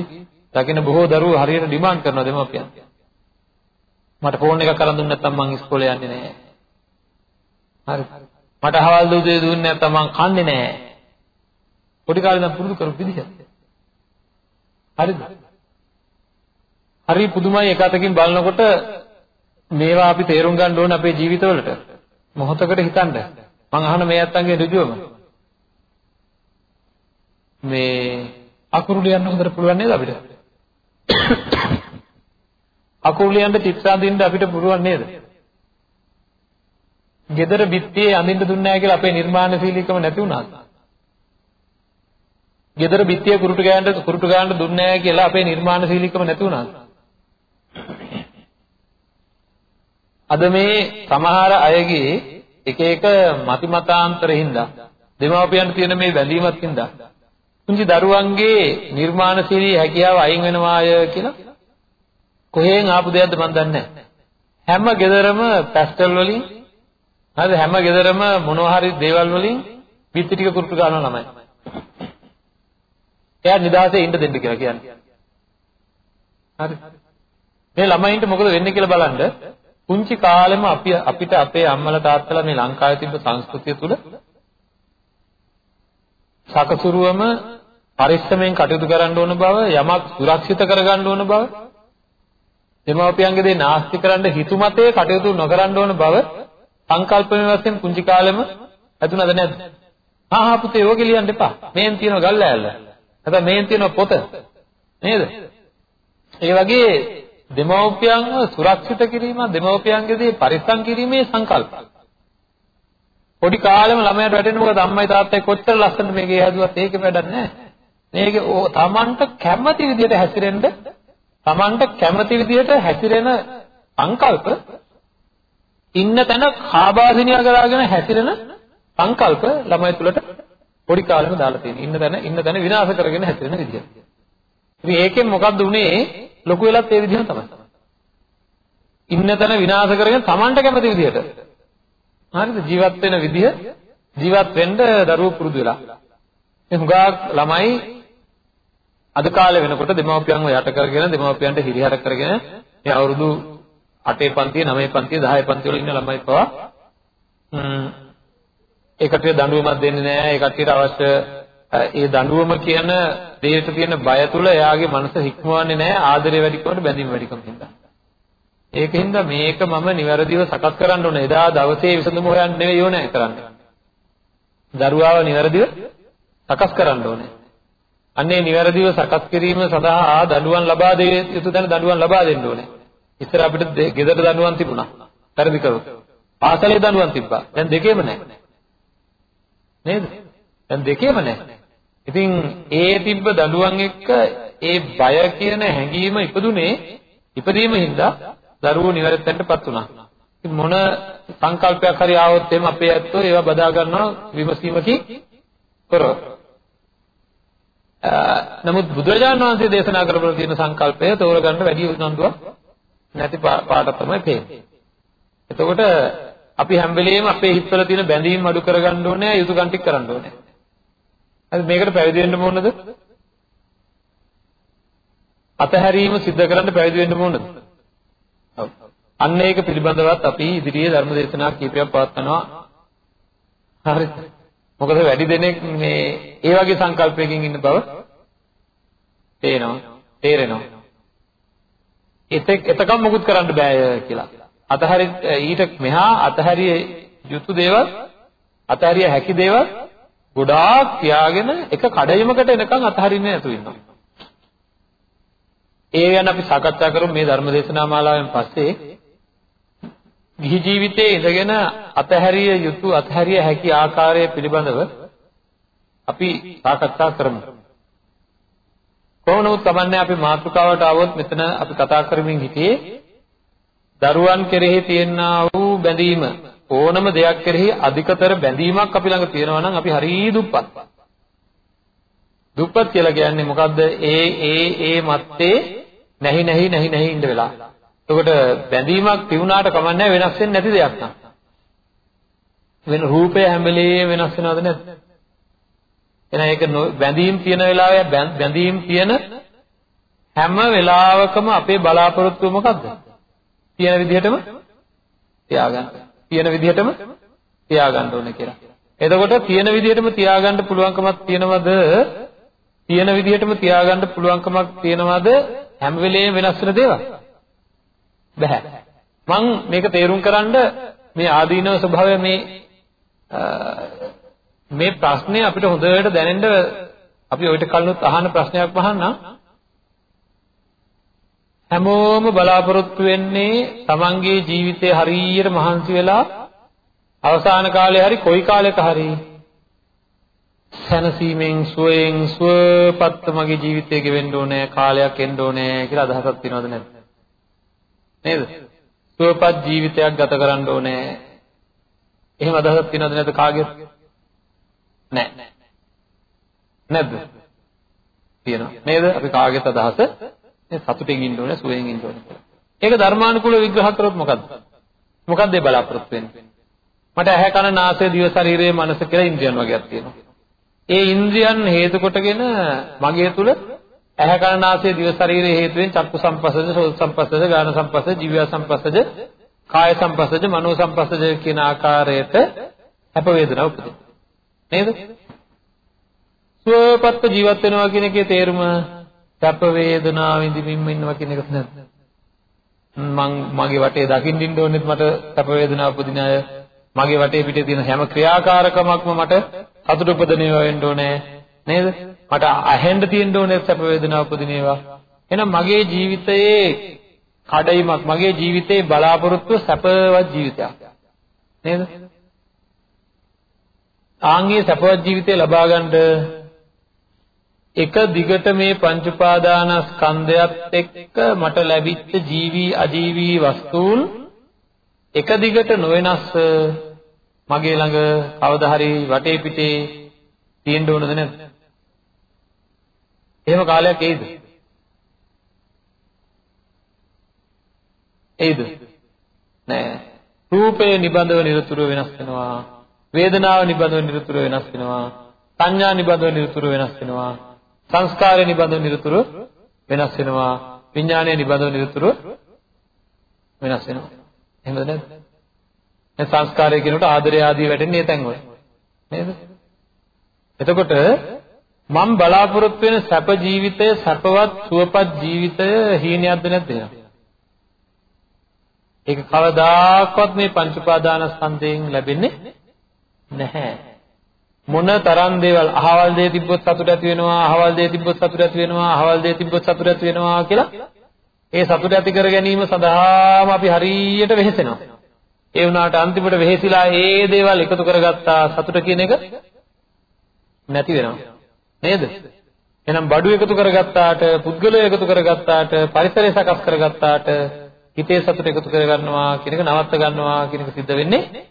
දකින බොහෝ දරුවෝ හරියට ඩිමාන්ඩ් කරනවා දෙමව්පියන් මට ෆෝන් එකක් කරන් දුන්නේ නැත්නම් මං ඉස්කෝලේ යන්නේ නැහැ හරි. මට හවල් දුදේ දුන්නේ නැත්නම් මං කන්නේ නැහැ. පොඩි කාලේ ඉඳන් පුරුදු කරපු විදිහ. හරිද? හරි පුදුමයි එක අතකින් බලනකොට මේවා අපි තේරුම් ගන්න ඕනේ අපේ ජීවිතවලට. මොහොතකට හිතන්න. මං අහන මේ අත්තන්ගේ ඍජුවම. මේ අකුරු ලියන්න හොඳට පුළුවන් නේද අපිට? අකුරු ලියන්න ටිප්ස් අඳින්න අපිට පුළුවන් නේද? gedara බිත්තියේ අඳින්න දුන්නේ නැහැ කියලා අපේ නිර්මාණශීලීකම නැති වුණාද? gedara බිත්තියේ කුරුටු ගෑනට කුරුටු ගානට දුන්නේ නැහැ කියලා අපේ නිර්මාණශීලීකම නැති වුණාද? අද මේ සමහර අයගේ එක එක මති මතාන්තරින්ද දෙමාපියන්ට තියෙන මේ බැඳීමත් හින්දා පුංචි දරුවන්ගේ නිර්මාණශීලී හැකියාව අයින් වෙනවාය කියලා කොහෙන් ආපු දෙයක්ද මන් දන්නේ හැම ගෙදරම පැස්ටල් වලින් හරිද හැම ගෙදරම මොනවා හරි දේවල් වලින් පිටි ටික කුරුටු ගන්නවා ළමයි. එයා නිදාසේ ඉන්න දෙන්න කියලා කියන්නේ. හරි. මේ ළමයින්ට මොකද වෙන්නේ කියලා බලන්න පුංචි කාලෙම අපි අපිට අපේ අම්මලා තාත්තලා මේ ලංකාවේ තිබ්බ සංස්කෘතිය තුල සකසුරුවම පරිස්සමෙන් කටයුතු කරන්න ඕන බව යමක් සුරක්ෂිත කරගන්න ඕන බව දෙමාපියන්ගේ දේ නාස්ති කරන්න හිතුමතේ කටයුතු නොකරන්න ඕන බව සංකල්පමය වශයෙන් පුංචි කාලෙම ඇතුණද නැද්ද? ආ ආ පුතේ ඕකේ ලියන්න එපා. මේන් තියෙන ගල් ඇල්ල. නැත්නම් මේන් තියෙන පොත. නේද? ඒ වගේ දෙමව්පියන්ව සුරක්ෂිත කිරීම දෙමව්පියන්ගේ දේ පරිස්සම් කිරීමේ සංකල්ප. පොඩි කාලෙම ළමයාට වැටෙන්නේ මොකද අම්මයි තාත්තයි කොච්චර ලස්සනට මේකේ හැදුවත් ඒකේ වැඩක් නැහැ. මේකේ තමන්ට කැමති විදිහට හැසිරෙන්න තමන්ට කැමති විදිහට හැසිරෙන සංකල්ප ඉන්න තැන කාබාසිනිය කරගෙන හැසිරෙන සංකල්ප ළමයි තුලට පොඩි කාලෙම දාලා තියෙනවා. ඉන්න තැන ඉන්න තැන විනාශ කරගෙන හැසිරෙන විදිය. ඉතින් ඒකෙන් මොකද්ද උනේ? ලොකු වෙලත් ඒ විදිහම තමයි. ඉන්න තැන විනාශ කරගෙන Tamanට කැමති විදිහට. හරිද? ජීවත් වෙන විදිහ ජීවත් වෙන්න දරුවෝ පුරුදු වෙලා. මේ හුඟා ළමයි අද කාලේ වෙනකොට දෙමව්පියන්ව යට කරගෙන දෙමව්පියන්ට හිරිහැර කරගෙන මේ අවුරුදු 8 පන්තිය 9 පන්තිය 10 පන්තිය වල ඉන්න ළමයි පවා ඒ කට්ටිය දඬුවමක් දෙන්නේ නැහැ ඒ කට්ටියට අවශ්‍ය ඒ දඬුවම කියන දෙයට තියෙන බය තුල එයාගේ මනස හික්මවන්නේ නැහැ ආදරය වැඩිකමට බැඳීම වැඩිකම හින්දා ඒකින්ද මේක මම නිවැරදිව සකස් කරන්න ඕනේ එදා දවසේ විසඳුම හොයන්න නෙවෙයි ඕනේ කරන්නේ දරුවාව නිවැරදිව සකස් කරන්න ඕනේ අන්නේ නිවැරදිව සකස් කිරීම සඳහා දඬුවම් ලබා දෙය යුතු තැන දඬුවම් ලබා දෙන්න ඕනේ ඉස්සර අපිට ගෙදර දඬුවම් තිබුණා. පරිදි කරොත්. පාසලේ දඬුවම් තිබ්බා. දැන් දෙකේම නැහැ. නේද? දැන් දෙකේම නැහැ. ඉතින් ඒ තිබ්බ දඬුවම් එක්ක ඒ බය කියන හැඟීම ඉපදුනේ ඉපදීම හින්දා දරුවෝ නිවැරදිවටපත් වුණා. ඉතින් මොන සංකල්පයක් හරි ආවොත් එimhe අපේ ඇත්තෝ ඒවා බදා ගන්නවා විමසීමකින් කරව. නමුත් බුදුරජාණන් වහන්සේ දේශනා කරපු තියෙන සංකල්පය තෝරගන්න වැඩි උනන්දුවක් නැති පාට තමයි පේන්නේ. එතකොට අපි හැම වෙලෙම අපේ හිතවල තියෙන බැඳීම් අඩු කරගන්න ඕනේ, යුතුයකම් ටික කරන්න ඕනේ. හරි මේකට පැවිදි වෙන්න ඕනද? අතහැරීම සිද්ධ කරන්න පැවිදි වෙන්න ඕනද? ඔව්. අන්න ඒක පිළිබඳවත් අපි ඉදිරියේ ධර්ම දේශනා කීපයක් පවත්වනවා. හරි. මොකද වැඩි දෙනෙක් මේ ඒ වගේ සංකල්පයකින් ඉන්න බව තේනවා. තේරෙනවා. එතෙක් එතකම් මොකුත් කරන්න බෑ කියලා. අතහැරි ඊට මෙහා අතහැරිය යුතු දේවල් අතහැරිය හැකි දේවල් ගොඩාක් තියාගෙන එක කඩයිමකට එනකන් අතහරින්නේ නැතුව ඉන්නවා. ඒ ගැන අපි සාකච්ඡා කරමු මේ ධර්ම දේශනා මාලාවෙන් පස්සේ. ගිහි ජීවිතයේ ඉඳගෙන අතහැරිය යුතු අතහැරිය හැකි ආකාරය පිළිබඳව අපි සාකච්ඡා කරමු. කොහොම නමුත් කමන්නේ අපි මාතෘකාවට આવොත් මෙතන අපි කතා කරමින් හිටියේ දරුවන් කෙරෙහි තියෙනා වූ බැඳීම ඕනම දෙයක් කෙරෙහි අධිකතර බැඳීමක් අපි ළඟ තියෙනවා නම් අපි හරිය දුප්පත්. දුප්පත් කියලා කියන්නේ මොකද්ද? ඒ ඒ ඒ මත්තේ නැහි නැහි නැහි නැහි ඉඳ වෙලා. එතකොට බැඳීමක් තියුණාට කමන්නේ වෙනස් වෙන්නේ නැති දෙයක් නක්. වෙන රූපය හැම වෙලේම වෙනස් වෙනවද නැද්ද? එහෙනම් ඒක බැඳීම් තියෙන වෙලාවේ බැඳීම් තියෙන හැම වෙලාවකම අපේ බලාපොරොත්තුව මොකද්ද? තියෙන විදිහටම තියාගන්න. තියෙන විදිහටම තියාගන්න ඕනේ කියලා. එතකොට තියෙන විදිහටම තියාගන්න පුළුවන්කමක් තියනවද? තියෙන විදිහටම තියාගන්න පුළුවන්කමක් තියනවද? හැම වෙලේම වෙනස් වෙන දේවල්? බෑ. මම මේක තේරුම් කරන්න මේ ආදීනව ස්වභාවය මේ මේ ප්‍රශ්නේ අපිට හොඳට දැනෙන්න අපි ඔයිට කලිනුත් අහන ප්‍රශ්නයක් වහන්නම් හැමෝම බලාපොරොත්තු වෙන්නේ තමන්ගේ ජීවිතේ හරියට මහන්සි වෙලා අවසාන කාලේ හරි කොයි කාලයක හරි සැනසීමෙන් සුවයෙන් සුවපත් මගේ ජීවිතය ගෙවෙන්න ඕනේ කාලයක් එන්න ඕනේ කියලා අදහසක් තියෙනවද නැද්ද නේද සුවපත් ජීවිතයක් ගත කරන්න ඕනේ. එහෙම අදහසක් තියෙනවද නැද්ද කාගේද? නැහැ. නැද්ද? තියෙනවා. නේද? අපි කාගේත් අදහස මේ සතුටින් ඉන්න ඕනේ, සුවයෙන් ඉන්න ඕනේ. ඒක ධර්මානුකූල විග්‍රහ කරොත් මොකද්ද? මොකද්ද ඒ බලාපොරොත්තු වෙන්නේ? මට ඇහැ කන නාසය දිව ශරීරය මනස කියලා ඉන්ද්‍රියන් වගේක් තියෙනවා. ඒ ඉන්ද්‍රියන් හේතු කොටගෙන මගේ තුල ඇහැ කන නාසය දිව ශරීරය හේතුවෙන් චක්කු සම්පස්සද සෝත සම්පස්සද ගාන සම්පස්සද ජීව සම්පස්සද කාය සම්පස්සද මනෝ සම්පස්සද කියන ආකාරයට අප වේදනාව උපදිනවා. නේද? සුවපත්ව ජීවත් වෙනවා කියන එකේ තේරුම සැප වේදනාව විඳින්මින් ඉන්නවා කියන එක නේද? මං මගේ වටේ දකින්න ඉන්න ඕනෙත් මට සැප වේදනාව උපදින අය මගේ වටේ පිටේ තියෙන හැම ක්‍රියාකාරකමක්ම මට සතුට උපදිනවා වෙන්න ඕනේ නේද? මට අහෙන්න තියෙන්න ඕනේ සැප වේදනාව උපදින ඒවා. එහෙනම් මගේ ජීවිතයේ කඩයිමක් මගේ ජීවිතේ බලාපොරොත්තු සැපවත් ජීවිතයක්. නේද? ආන්ගේ සැපවත් ජීවිතය ලබා ගන්න එක දිගට මේ පංච උපාදානස්කන්ධයත් එක්ක මට ලැබිච්ච ජීවි අජීවි වස්තුන් එක දිගට නොවෙනස් මගේ ළඟ කවදා හරි වටේ පිටේ තියෙන්න ඕනද නැද්ද? එහෙම කාලයක් එයිද? එයිද? නෑ. රූපය නිබඳව නිරතුරුව වෙනස් වෙනවා. වේදනාව නිබඳව නිරතුරුව වෙනස් වෙනවා. සංඥා නිබඳව නිරතුරුව වෙනස් වෙනවා. සංස්කාරය නිබඳව නිරතුරුව වෙනස් වෙනවා. විඥානය නිබඳව නිරතුරුව වෙනස් වෙනවා. එහෙමද නැද්ද? දැන් සංස්කාරය කියනකොට ආදරය ආදී වැටෙන්නේ ඒ තැන්වල. නේද? එතකොට මම බලාපොරොත්තු වෙන සැප ජීවිතය සැපවත් සුවපත් ජීවිතය හීනයක්ද නැද්ද ඒක කවදාකවත් මේ පංච උපාදානස්කන්ධයෙන් ලැබෙන්නේ නැහැ. මොන තරම් දේවල් අහවල් දේ තිබ්බොත් සතුට ඇති වෙනවා අහවල් දේ තිබ්බොත් සතුට ඇති වෙනවා අහවල් දේ තිබ්බොත් සතුට ඇති වෙනවා කියලා ඒ සතුට ඇති කර ගැනීම සඳහාම අපි හරියට වෙහෙසෙනවා. ඒ වුණාට අන්තිමට වෙහෙසිලා ඒ දේවල් එකතු කරගත්තා සතුට කියන එක නැති වෙනවා. නේද? එහෙනම් බඩු එකතු කරගත්තාට, පුද්ගලය එකතු කරගත්තාට, පරිසරය සකස් කරගත්තාට හිතේ සතුට එකතු කරගන්නවා කියන එක නවත්ත ගන්නවා කියන එක සිද්ධ වෙන්නේ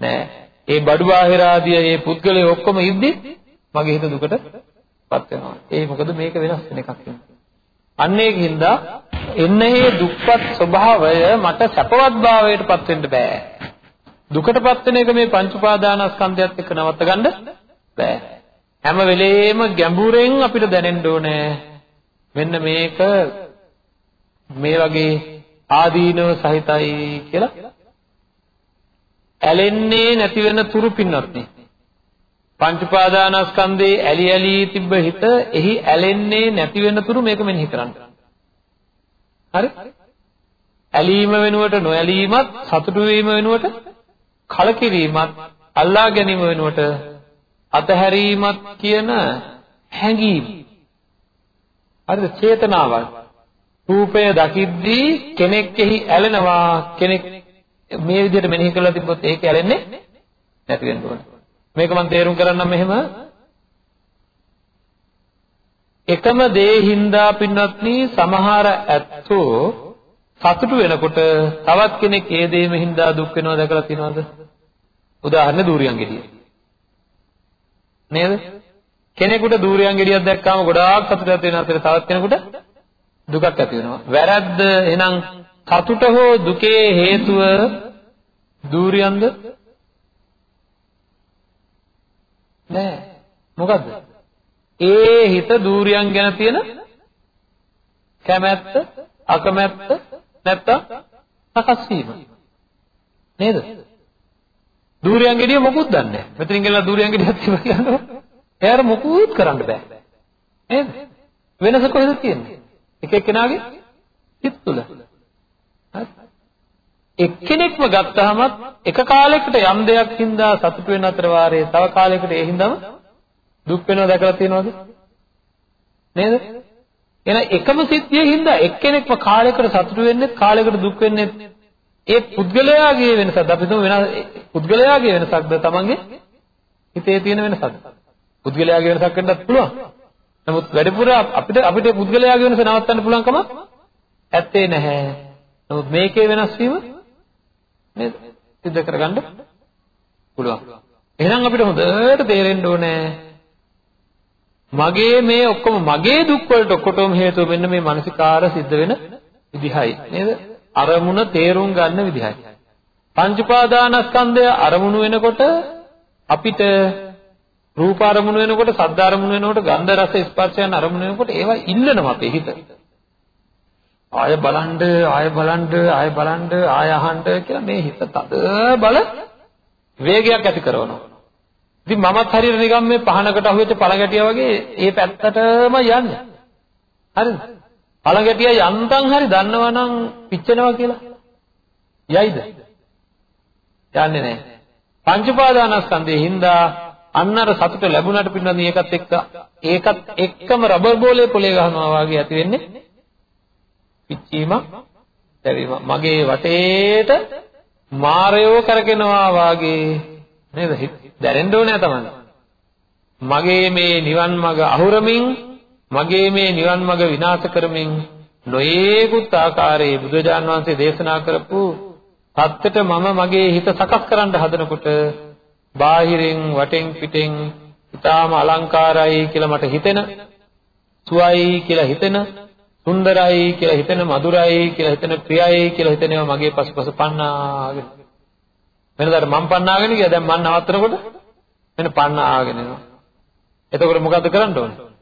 නෑ. ඒ බඩු බාහිර ආදී මේ පුද්ගලය ඔක්කොම ඉද්දි මගේ හිත දුකටපත් වෙනවා. ඒ මොකද මේක වෙනස් වෙන එකක් අන්න ඒකින්ද එන්නේ දුක්පත් ස්වභාවය මට සැපවත් භාවයටපත් වෙන්න බෑ. දුකටපත් වෙන එක මේ පංච උපාදානස්කන්ධයත් එක්ක නවත්ත ගන්න බෑ. හැම වෙලේම ගැඹුරෙන් අපිට දැනෙන්න ඕනේ මෙන්න මේක මේ වගේ ආදීනව සහිතයි කියලා ඇලෙන්නේ නැති වෙන තුරු පින්නත් නේ පංච උපාදානස්කන්ධේ ඇලි ඇලි තිබ්බ හිත එහි ඇලෙන්නේ නැති වෙන තුරු මේක මෙනෙහි කරන්න හරි ඇලීම වෙනුවට නොඇලීමත් සතුටු වීම වෙනුවට කලකිරීමත් අල්ලා ගැනීම වෙනුවට අතහැරීමක් කියන හැඟීම. හරිද? චේතනාවක්. රූපය දකිද්දී කෙනෙක් එහි ඇලෙනවා කෙනෙක් මේ විදිහට මෙනෙහි කරලා තිබ්බොත් ඒක ඇලෙන්නේ නැති වෙන්න ඕනේ. මේක මම තේරුම් කරන්නම් මෙහෙම එකම දේ හින්දා පින්වත්නි සමහර ඇත්තෝ සතුටු වෙනකොට තවත් කෙනෙක් ඒ දේම හින්දා දුක් වෙනවා දැකලා තියෙනවද? උදාහරණ දූරියන් ගෙඩිය. නේද? කෙනෙකුට දූරයන් ගෙඩියක් දැක්කාම ගොඩාක් සතුටක් වෙන අතර තවත් කෙනෙකුට දුකක් ඇති වෙනවා. වැරද්ද එහෙනම් සතුට හෝ දුකේ හේතුව දූරයන්ද? නෑ. මොකද්ද? ඒ හිත දූරයන් ගැන තියෙන කැමැත්ත, අකමැත්ත නැත්තම් සකස් වීම. නේද? දූරයන් ගෙඩිය මොකුත් දන්නේ නැහැ. මෙතනින් ගෙනලා දූරයන් ගෙඩියක් තියලා කියනවා. එයාට මොකුත් කරන්න බෑ. නේද? වෙනස කොහෙද තියෙන්නේ? එක එක්කෙනාගේ හිත තුළ. හරි. එක්කෙනෙක්ම ගත්තාම එක කාලයකට යම් දෙයක් හින්දා සතුට වෙන අතර වාරයේ තව කාලයකට ඒ හින්දාම දුක් වෙනව දැකලා තියෙනවද? නේද? එහෙනම් එකම සිද්ධිය හින්දා එක්කෙනෙක්ම කාලයකට සතුට වෙන්නේ කාලයකට දුක් වෙන්නේ ඒ පුද්ගලයාගේ වෙනසක්ද අපි හිතමු වෙන පුද්ගලයාගේ වෙනසක්ද තමන්ගේ හිතේ තියෙන වෙනසක්ද පුද්ගලයාගේ වෙනසක් වෙන්නත් පුළුවන් නමුත් වැඩිපුර අපිට අපිට පුද්ගලයාගේ වෙනස නවත්තන්න පුළුවන්කම ඇත්තේ නැහැ නමුත් මේකේ වෙනස් වීම නේද? සිද්ධ කරගන්න පුළුවන්. එහෙනම් අපිට හොඳට තේරෙන්න ඕනේ මගේ මේ ඔක්කොම මගේ දුක් වලට ඔක්කොටම හේතුව මෙන්න මේ මානසිකාර සිද්ධ වෙන විදිහයි නේද? අරමුණ තේරුම් ගන්න විදිහයි. පංච උපාදානස්කන්ධය අරමුණු වෙනකොට අපිට රූප අරමුණු වෙනකොට සද්ද අරමුණු වෙනකොට ගන්ධ රස ස්පර්ශයන් අරමුණු වෙනකොට ඒවා ඉල්ලනවා අපේ හිත. ආය බලන්න ආය බලන්න ආය බලන්න ආය අහන්න කියලා මේ හිත තද බල වේගයක් ඇති කරනවා. ඉතින් මමත් හරියට නිකන් මේ පහනකට අහුවෙච්ච පළඟැටියා වගේ ඒ පැත්තටම යන්නේ. හරිද? පළඟැටියා යන්තම් හරි දන්නවනම් පිච්චෙනවා කියලා. යයිද? යන්නේ නැහැ. පංච උපාදානස්කන්ධයේ හින්දා අන්න අර සතුට ලැබුණාට පින්නත් ඒකත් එක්ක ඒකත් එක්කම රබර් බෝලේ පොලේ ගහනවා වගේ ඇති වෙන්නේ පිච්චීමක් දැවීමක් මගේ වටේට මාරයෝ කරගෙනවා වාගේ නේද? දැනෙන්න ඕනේ තමයි මගේ මේ නිවන් මඟ අහුරමින් මගේ මේ නිවන් මඟ විනාශ කරමින් නොයේකුත් ආකාරයේ බුදුජාන් වහන්සේ දේශනා කරපු සත්‍යට මම මගේ හිත සකස් කරන්න හදනකොට බාහිරින් වටෙන් පිටෙන් ඊටාම අලංකාරයි කියලා මට හිතෙන සුවයි කියලා හිතෙන සුන්දරයි කියලා හිතෙන මధుරයි කියලා හිතෙන ප්‍රියයි කියලා හිතෙනවා මගේ පසුපස පන්නාගෙන. වෙනදාට මම පන්නාගෙන ගියා. දැන් මම නවත්තනකොට වෙන පන්නාගෙන එනවා. එතකොට මොකද්ද කරන්න ඕනේ?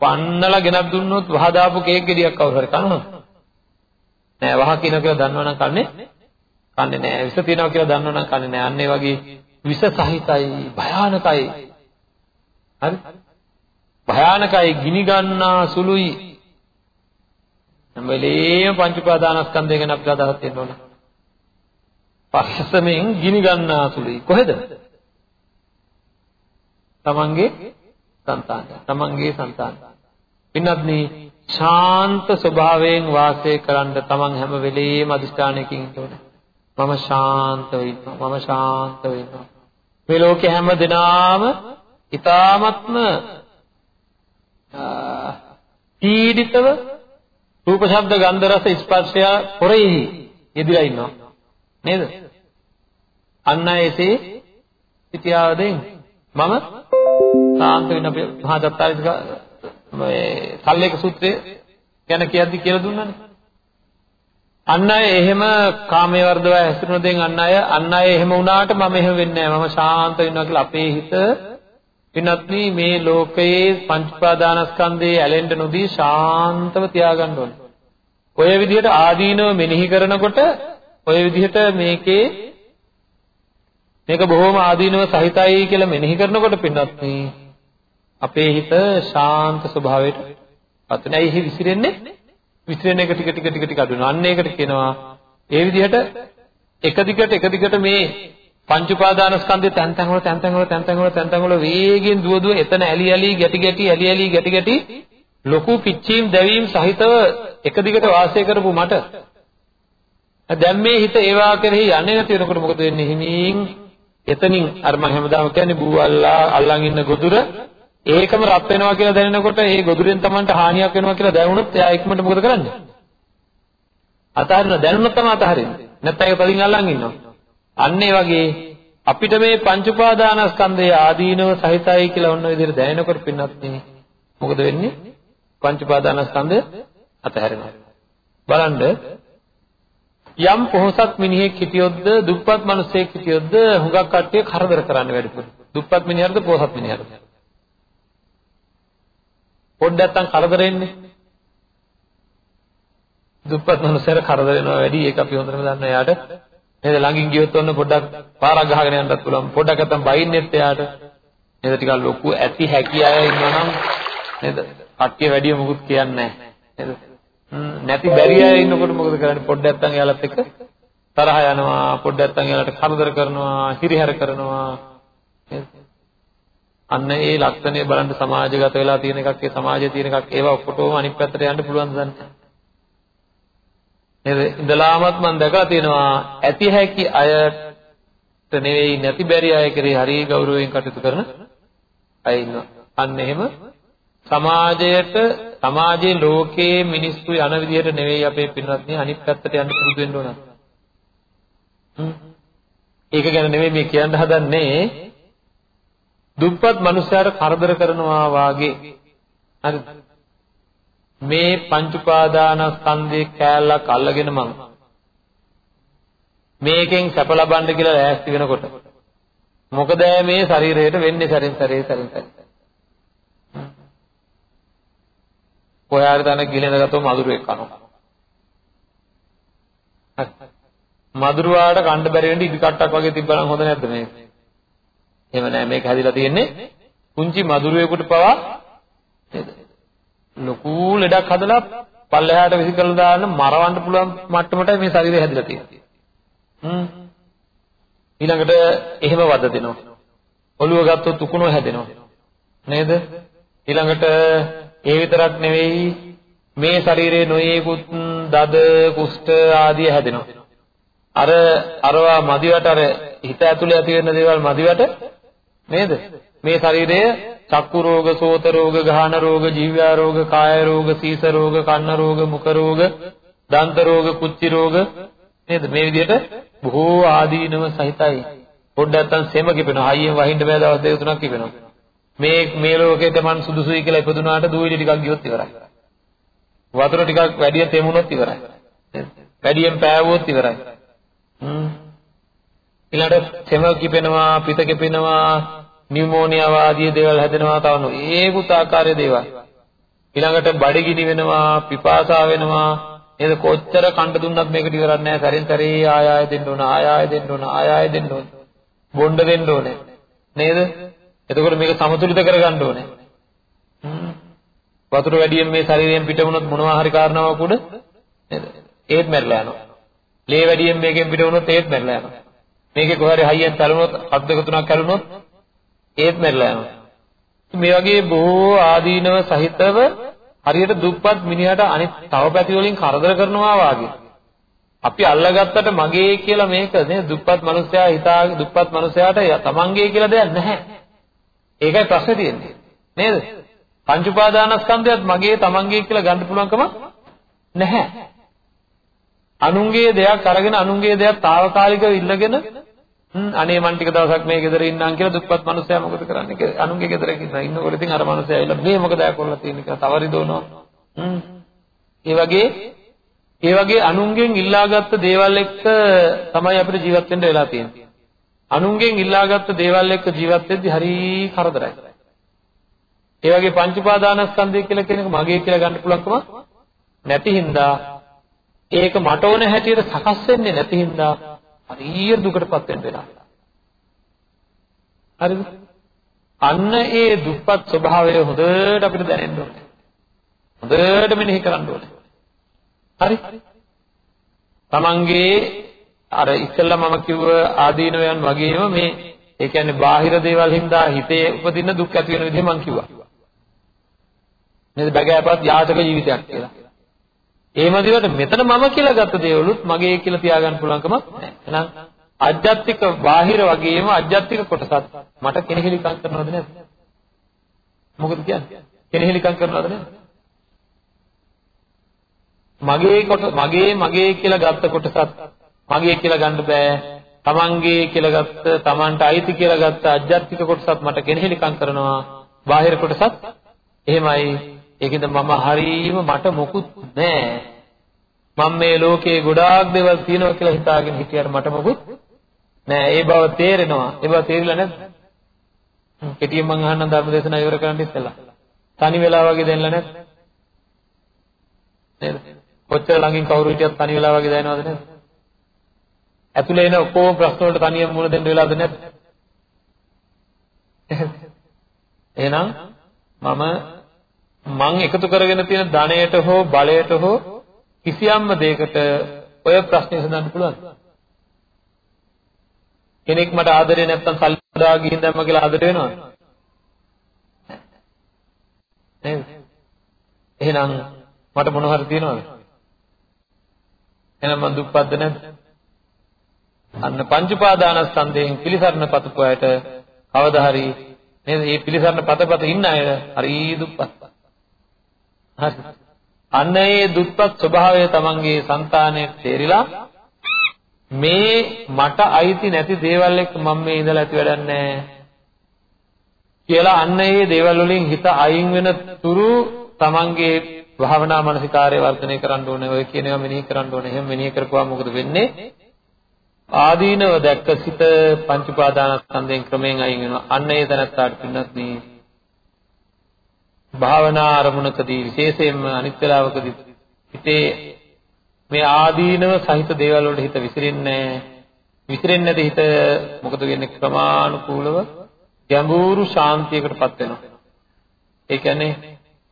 පන්නලා ගෙනත් දුන්නොත් වහ දාපු කේක් ගෙඩියක් කවුරු හරි කනවද? නෑ වහ කියන කියලා දන්නවනම් කන්නේ කන්නේ නෑ. විස තියනවා කියලා දන්නවනම් කන්නේ නෑ. අන්න ඒ වගේ විස සහිතයි භයානකයි. හරි? භයානකයි ගිනි ගන්නා සුළුයි. හැම වෙලේම පංච උපාදානස්කන්ධය ගැන අපිට අදහස් දෙන්න ඕන. පස්සමෙන් ගිනි ගන්නා සුළුයි. කොහෙද? තමන්ගේ సంతාන තමන්ගේ సంతාන පින්වත්නි ශාන්ත ස්වභාවයෙන් වාසය කරන්න තමන් හැම වෙලේම අදිස්ථානයකින් ඉන්න මම ශාන්තව ඉන්නවා මම ශාන්තව ඉන්නවා මේ ලෝකේ හැම දිනාම ඊ타මත්ම පීඩිතව රූප ශබ්ද ගන්ධ රස ස්පර්ශය පොරෙහි යෙදලා ඉන්නවා. නේද? අන්න එසේ සිටියාවදෙන් මම සාන්ත වෙන අපේ මහා දත්තාරික මේ සල්ලේක සූත්‍රය ගැන කියද්දි කියලා දුන්නානේ. අන්න අය එහෙම කාමයේ වර්ධව හැසිරුණ දෙන් අන්න අය අන්න අය එහෙම වුණාට මම එහෙම වෙන්නේ නැහැ. මම ශාන්ත වෙනවා කියලා අපේ හිත පින්වත්නි මේ ලෝකයේ පංච උපාදානස්කන්ධයේ ඇලෙන්න නොදී ශාන්තව තියාගන්න ඕනේ. ඔය විදිහට ආදීනව මෙනෙහි කරනකොට ඔය විදිහට මේකේ මේක බොහොම ආදීනව සහිතයි කියලා මෙනෙහි කරනකොට පින්වත්නි අපේ හිත ශාන්ත ස්වභාවයට පත් වෙනයි. එහි විසිරෙන්නේ විසිරෙන එක ටික ටික ටික ටික අඩු වෙනවා. අන්න ඒකට කියනවා ඒ විදිහට එක දිගට එක දිගට මේ පංච උපාදානස්කන්ධය තැන් තැන් වල තැන් තැන් වල තැන් තැන් වල තැන් තැන් වල වේගෙන් දුව දුව එතන ඇලි ඇලි ගැටි ගැටි ඇලි ඇලි ගැටි ගැටි ලොකු පිච්චීම් දැවීම් සහිතව එක දිගට වාසය කරපු මට දැන් මේ හිත ඒවා කෙරෙහි යන්නේ නැති වෙනකොට මොකද වෙන්නේ හිමින් එතනින් අර මම හැමදාම කියන්නේ බූවල්ලා අල්ලන් ඉන්න ගොදුර ඒකම රත් වෙනවා කියලා දැනෙනකොට ඒ ගොදුරෙන් Tamanට හානියක් වෙනවා කියලා දැනුණොත් එයා ඉක්මනට මොකද කරන්නේ? අතහරින දැනුණොත් තමයි අතහරින්නේ. නැත්නම් ඒක තදින් අල්ලන් ඉන්නවා. අන්න ඒ වගේ අපිට මේ පංච උපාදානස්කන්ධයේ ආදීනව සහිතයි කියලා ඔන්න ඔය විදිහට දැනෙනකොට පින්නත් නේ මොකද වෙන්නේ? පංච උපාදානස්කන්ධය අතහැරෙනවා. බලන්න යම් පොහොසත් මිනිහෙක් හිටියොත්ද දුප්පත් මිනිසෙක් හිටියොත්ද හුඟක් කට්ටිය කරදර කරන්න වැඩිපුර. දුප්පත් මිනිහටද පොහොසත් මිනිහටද? පොඩ්ඩක් නැත්තම් කරදර එන්නේ. දුප්පත් මනුස්සයර කරදර වෙනවා වැඩි ඒක අපි හොඳටම දන්නවා එයාට. නේද ළඟින් ගියොත් ඔන්න පොඩ්ඩක් පාරක් ගහගෙන යන්නත් පුළුවන්. පොඩ්ඩක් නැත්තම් බයින්නෙත් එයාට. නේද ටිකක් ලොකු ඇති හැකි අය ඉන්නවනම් නේද? කට්ටිය වැඩිය මොකුත් කියන්නේ නැහැ. නේද? නැති බැරි අය ඉන්නකොට මොකද කරන්නේ? පොඩ්ඩක් නැත්තම් එයාලත් එක්ක තරහ යනවා. පොඩ්ඩක් නැත්තම් එයාලට කරදර කරනවා, හිරිහැර කරනවා. නේද? අන්න ඒ ලක්ෂණය බලන්න සමාජගත වෙලා තියෙන එකක් ඒ සමාජයේ තියෙන එකක් ඒවා ඔක්කොටම අනිත් පැත්තට යන්න පුළුවන් දන්නේ නේද ඉඳලාමත් මම දැකලා තියෙනවා ඇති හැකි අයට නෙවෙයි නැති බැරි අය කෙරේ හරිය ගෞරවයෙන් කටයුතු කරන අය ඉන්නවා. අන්න එහෙම සමාජයට සමාජයේ ලෝකයේ මිනිස්සු යන විදිහට නෙවෙයි අපේ පින්වත්නි අනිත් පැත්තට යන්න පුරුදු වෙන්න ඕන. ඒක ගැන නෙවෙයි මේ කියන්න හදන්නේ. දුප්පත් මිනිසයාට කරදර කරනවා වාගේ. හරිද මේ පංච උපාදානස්කන්ධේ කෑල්ලක් අල්ලගෙන මං මේකෙන් සැප ලබන්න කියලා ලෑස්ති වෙනකොට මොකද මේ ශරීරයට වෙන්නේ සැරින් සැරේ සැරින් සැරේ? කොහේ හරි තැන ගිලෙන ගත්තොත් මధుරෙක් කනවා. හරි. මధుර වලට කණ්ඩ බැරි වෙන්න ඉදි කට්ටක් වගේ තිබ්බනම් හොඳ නැද්ද මේ එහෙම නෑ මේක හැදිලා තියෙන්නේ කුංචි මధుරයෙකුට පවා නේද? ලොකු ලෙඩක් හදලා පල්ලෙහාට විසි කරලා දාන්න මරවන්න පුළුවන් මට්ටමට මේ ශරීරය හැදිලා තියෙනවා. හ්ම්. ඊළඟට එහෙම වද දෙනවා. ඔළුව ගත්තොත් උකුණෝ හැදෙනවා. නේද? ඊළඟට ඒ විතරක් නෙවෙයි මේ ශරීරයේ නොයේකුත් දද කුෂ්ඨ ආදී හැදෙනවා. අර අරවා මදිවට අර හිත ඇතුලේ ඇති වෙන දේවල් මදිවට නේද? මේ ශරීරය චක්කු රෝග, සෝත රෝග, ගාහන රෝග, ජීව්‍යා රෝග, කාය රෝග, සීස රෝග, කන්න රෝග, මුඛ රෝග, දන්ත රෝග, කුච්චි රෝග නේද? මේ විදිහට බොහෝ ආදීනව සහිතයි. පොඩ්ඩක් නැත්තම් සෙම කිපෙනවා. හයියෙන් වහින්න බෑ දවස් දෙක තුනක් කිපෙනවා. මේ මේ ලෝකෙට මන් සුදුසුයි කියලා ඉපදුනාට දූවිලි ටිකක් ගියොත් ඉවරයි. වතුර ටිකක් වැඩියෙන් තෙමුනොත් ඉවරයි. වැඩියෙන් පෑවුවොත් ඉවරයි. හ්ම්. ඊළඟට සෙම කිපෙනවා, පිත කිපෙනවා, නියුමෝනියා ආදී දේවල් හැදෙනවා තවන ඒකුත් ආකාරයේ දේවල්. ඊළඟට බඩගිනි වෙනවා, පිපාසා වෙනවා. නේද කොච්චර කණ්ඩ දුන්නත් මේකට ඉවරක් නැහැ. සැරින් සැරේ ආය ආය දෙන්න ඕන, ආය ආය දෙන්න ඕන, ආය ආය දෙන්න ඕන. බොණ්ඩ දෙන්න ඕනේ. නේද? එතකොට මේක සමතුලිත කරගන්න ඕනේ. වතුර වැඩියෙන් මේ ශරීරයෙන් පිට වුණොත් මොනවා හරි කාරණාවක් උඩ නේද? ඒත් මැරලා යනවා. ලේ වැඩියෙන් මේකෙන් පිට වුණොත් ඒත් මැරලා යනවා. මේකේ කොහරි හයියෙන් තලුනොත් අත් දෙක තුනක් කැළුනොත් ඒත් මැරලා යනවා. මේ වගේ බොහෝ ආදීනව සහිතව හරියට දුප්පත් මිනිහට අනිත් තව පැති වලින් කරදර කරනවා වාගේ. අපි අල්ලගත්තට මගේ කියලා මේක නේ දුප්පත් මිනිස්සයා හිතා දුප්පත් මිනිස්සයාට තමන්ගේ කියලා දෙයක් නැහැ. ඒකයි ප්‍රශ්නේ තියෙන්නේ. නේද? පංච උපාදානස්කන්ධයත් මගේ තමන්ගේ කියලා ගන්න පුළුවන්කම නැහැ. අනුන්ගේ දෙයක් අරගෙන අනුන්ගේ දෙයක් తాවකාලිකව ඉල්ලගෙන අනේ මං ටික දවසක් මේ ගෙදර ඉන්නම් කියලා දුප්පත් මිනිස්සයා මොකද කරන්නේ කියලා අනුන්ගේ ගෙදර ඉන්නකොට ඉතින් අර මිනිස්සයා ඇවිල්ලා මේ මොකද කරලා තියෙන්නේ කියලා තවරි දෝනවා. ඒ වගේ ඒ වගේ අනුන්ගෙන් ඉල්ලාගත්ත දේවල් එක්ක තමයි අපිට ජීවත් වෙන්න වෙලා තියෙන්නේ. අනුන්ගෙන් ඉල්ලාගත්ත දේවල් එක්ක ජීවත් වෙද්දි හරි කරදරයි. ඒ වගේ පංච උපාදානස්කන්ධය කියලා කියන එක මගේ කියලා ගන්න පුළුවන්කම නැති හින්දා ඒක මට ඕන හැටියට සකස් වෙන්නේ නැති හින්දා හරිය දුකටපත් වෙන්න වෙනවා. හරිද? අන්න ඒ දුප්පත් ස්වභාවය හොඳට අපිට දැනෙන්න ඕනේ. හොඳට මෙනෙහි කරන්න ඕනේ. හරි? තමන්ගේ අර ඉස්සෙල්ලා මම කිව්ව ආදීනවයන් වගේම මේ ඒ කියන්නේ බාහිර දේවල් හින්දා හිතේ උපදින දුක් ඇති වෙන විදිහ මම කිව්වා. නේද? බගෑපත් යාචක ජීවිතයක් කියලා. එහෙම දිවට මෙතන මම කියලා ගත්ත දේවලුත් මගේ කියලා තියාගන්න පුළුවන්කමක් නැහැ. එහෙනම් අජ්ජත්තික බාහිර වගේම අජ්ජත්තික කොටසත් මට කෙනෙහිලිකම් කරනවද නැද්ද? මොකද කියන්නේ? කෙනෙහිලිකම් කරනවද නැද්ද? මගේ කොට මගේ මගේ කියලා ගත්ත කොටසත් මගේ කියලා ගන්න බෑ. තමන්ගේ කියලා ගත්ත තමන්ට අයිති කියලා ගත්ත අජ්ජත්තික කොටසත් මට කෙනෙහිලිකම් කරනවා. බාහිර කොටසත් එහෙමයි ඒකෙන්ද මම හරීම මට මොකුත් නැහැ. මම මේ ලෝකේ ගොඩාක් දේවල් තියෙනවා කියලා හිතාගෙන හිටියට මට මොකුත් නෑ. ඒ බව තේරෙනවා. ඒ බව තේරිලා නැද්ද? කෙටියෙන් මම අහන්න ධර්ම දේශනාව ඉවර කරන්න ඉස්සෙල්ලා. තනි වෙලා වගේ දැනලා නැද්ද? නේද? කොච්චර ළඟින් කවුරු හිටියත් තනි වෙලා වගේ දැනනවද නැද්ද? ඇතුලේ එන ඔක්කොම ප්‍රශ්න වලට තනියම මුණ දෙන්න වෙලාද නැද්ද? එහෙනම් මම මං එකතු කරගෙන තියෙන ධනයට හෝ බලයට හෝ කිසියම්ම දෙයකට ඔය ප්‍රශ්නේ සඳහන් පුළුවන්. කෙනෙක් මට ආදරේ නැත්තම් සල්ලි දා ගිහින් දැම්ම කියලා ආදර වෙනවද? නේද? එහෙනම් මට මොන හරි තියනවද? එහෙනම් මං දුක්පත්ද නැද්ද? අන්න පංච උපාදානස්කන්ධයෙන් පිළිසරණ පතපු අයට කවදා හරි නේද? මේ පිළිසරණ පතපත ඉන්න අය හරි දුක්පත්. හරි. අන්න ඒ දුප්පත් ස්වභාවය තමන්ගේ సంతානයට තේරිලා මේ මට අයිති නැති දේවල් එක්ක මම මේ ඉඳලා ඇති වැඩක් නැහැ. කියලා අන්න ඒ දේවල් වලින් හිත අයින් වෙන තුරු තමන්ගේ භාවනා මානසිකාර්ය වර්ධනය කරන්න ඕනේ. ඔය කියන ඒවා මෙනෙහි කරන්න ඕනේ. එහෙම මෙනෙහි කරපුවාම මොකද වෙන්නේ? ආදීනව දැක්ක සිත පංච උපාදානස්කන්ධයෙන් ක්‍රමයෙන් අයින් වෙනවා. අන්න ඒ තැනත්තාට පින්නත් මේ භාවනා අරමුණකදී විශේෂයෙන්ම අනිත් වෙලාවකදී හිතේ මේ ආදීනව සහිත දේවල් වලට හිත විසිරෙන්නේ විසිරෙන්නේ නැති හිත මොකද වෙන්නේ ක්‍රමානුකූලව ගැඹුරු ශාන්තියකටපත් වෙනවා. ඒ කියන්නේ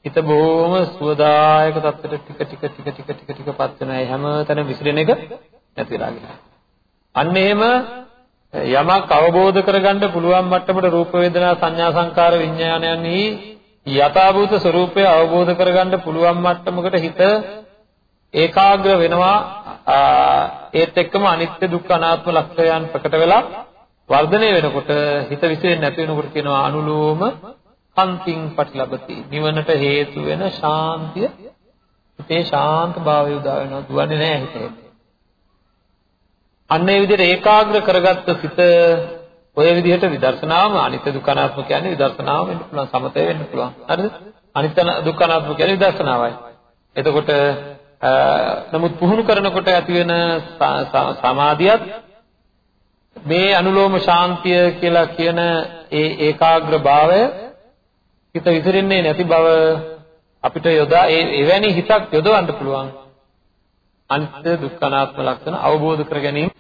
හිත බොහොම සුවදායක තත්ත්වයට ටික ටික ටික ටික ටික ටිකපත් වෙනවා. ඒ හැමතැනම විසිරෙන එක නැති වෙලා ගියා. අන්න එහෙම යමක් අවබෝධ කරගන්න පුළුවන් මට්ටමට රූප වේදනා සංඥා සංකාර විඥානයන්හි යථාභූත ස්වરૂපය අවබෝධ කරගන්න පුළුවන් මට්ටමකට හිත ඒකාග්‍ර වෙනවා. ඒත් එක්කම අනිත්‍ය දුක්ඛ අනාත්ම ලක්ෂණයන් ප්‍රකට වෙලා වර්ධනය වෙනකොට හිත විසිරෙන්නේ නැති වෙනකොට කියනවා අනුලෝම කන්තිං පටිලබති. නිවනට හේතු වෙන ශාන්තිය. හිතේ ශාන්ත භාවය උදා වෙනවා. දුවන්නේ නැහැ හිතේ. අන්න ඒ විදිහට ඒකාග්‍ර කරගත්ත සිත ඔය විදිහට විදර්ශනාවම අනිත්‍ය දුක්ඛ අනාත්ම කියන්නේ විදර්ශනාව වෙන්න පුළුවන් සමතය වෙන්න පුළුවන්. හරිද? අනිත්‍ය දුක්ඛ අනාත්ම කියන්නේ විදර්ශනාවයි. එතකොට නමුත් පුහුණු කරනකොට ඇති වෙන සමාධියත් මේ අනුලෝම ශාන්තිය කියලා කියන ඒ ඒකාග්‍ර භාවය හිත විසිරෙන්නේ නැති බව අපිට යොදා ඒ එවැනි හිතක් යොදවන්න පුළුවන්. අනිත්‍ය දුක්ඛ අනාත්ම ලක්ෂණ අවබෝධ කර ගැනීම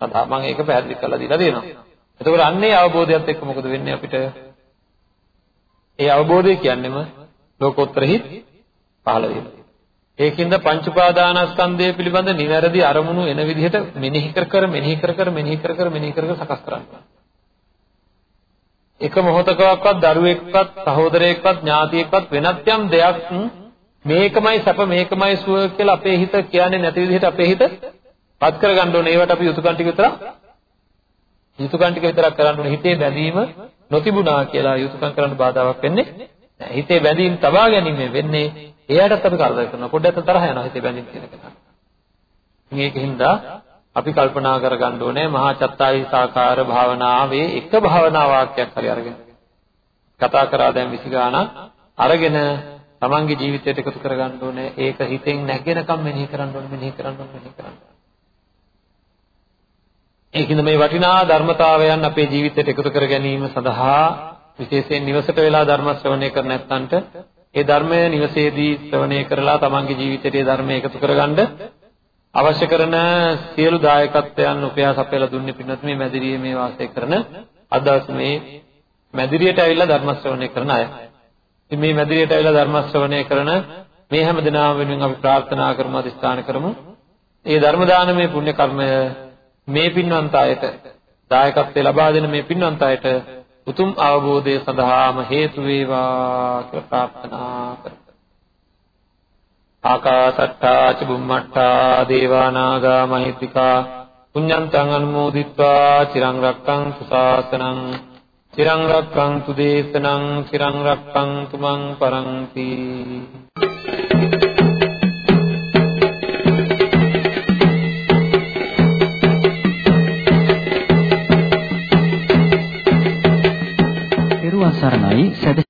සඳහා මම ඒක පැහැදිලි කරලා දීලා දෙනවා. එතකොට අන්නේ අවබෝධයත් එක්ක මොකද වෙන්නේ අපිට? ඒ අවබෝධය කියන්නේම ලෝකෝත්තර හිත් පහළ වීම. ඒකින්ද පංච උපාදානස්කන්ධය පිළිබඳ නිවැරදි අරමුණු එන විදිහට මෙනෙහි කර කර මෙනෙහි කර කර මෙනෙහි කර කර මෙනෙහි කර කර සකස් කරන්න. එක මොහොතකවත් දරුවෙක්වත් සහෝදරයෙක්වත් ඥාතියෙක්වත් වෙනත් යම් දෙයක් මේකමයි සැප මේකමයි සුව කියලා අපේ හිත කියන්නේ නැති විදිහට අපේ හිත පත් කරගන්න ඕනේ. ඒවට අපි යුතුයකම් ටික විතරක් යුතුයකම් ටික විතරක් කරන්න ඕනේ. හිතේ බැඳීම නොතිබුණා කියලා යුතුයකම් කරන්න බාධාවක් වෙන්නේ නැහැ. හිතේ බැඳීම් තබා ගැනීම වෙන්නේ එයාටත් අපි කරදර කරනවා. පොඩ්ඩක් තරහ යනවා හිතේ බැඳීම් කියන කෙනා. මේකින්ද අපි කල්පනා කරගන්න ඕනේ මහා චත්තායි සාකාර භාවනාවේ එක භාවනා වාක්‍යයක් හරි අරගෙන කතා කරා දැන් විසිගාන අරගෙන තමන්ගේ ජීවිතයට එකතු කරගන්න ඕනේ ඒක හිතෙන් නැගෙනකම් මෙනෙහි කරන්න ඕනේ මෙනෙහි කරන්න ඕනේ මෙනෙහි කරන්න ඕනේ ඒකින්ද මේ වටිනා ධර්මතාවයන් අපේ ජීවිතයට එකතු කර ගැනීම සඳහා විශේෂයෙන් නිවසට වෙලා ධර්ම ශ්‍රවණය කර නැත්නම්ට ඒ ධර්මය නිවසේදී ශ්‍රවණය කරලා තමන්ගේ ජීවිතයේ ධර්මය එකතු කරගන්න අවශ්‍ය කරන සියලු දායකත්වයන් උපයාස අපේලා දුන්නේ පින්වත් මේ මැදිරියේ මේ වාසය කරන අද මේ මැදිරියට ඇවිල්ලා ධර්ම ශ්‍රවණය කරන අය. ඉතින් මේ මැදිරියට ඇවිල්ලා ධර්ම ශ්‍රවණය කරන මේ හැම දිනම වෙනුවෙන් අපි ප්‍රාර්ථනා කරමු අධිෂ්ඨාන කරමු. ඒ ධර්ම දානමේ පුණ්‍ය කර්මය මේ පින්වන්ත අයට දායකත්වය ලබා දෙන මේ පින්වන්ත අයට උතුම් අවබෝධය සඳහාම හේතු වේවා කියලා ප්‍රාර්ථනා කරමු. ආකාසට්ටා ච බුම්මට්ටා දේවා නාග මහිත්‍තිකා පුඤ්ඤන්තං අනුමෝදිත්වා චිරං රක්ඛන්තු ශාසනං චිරං රක්ඛන්තු දේශනං චිරං රක්ඛන්තු මං පරන්ති සරණයි.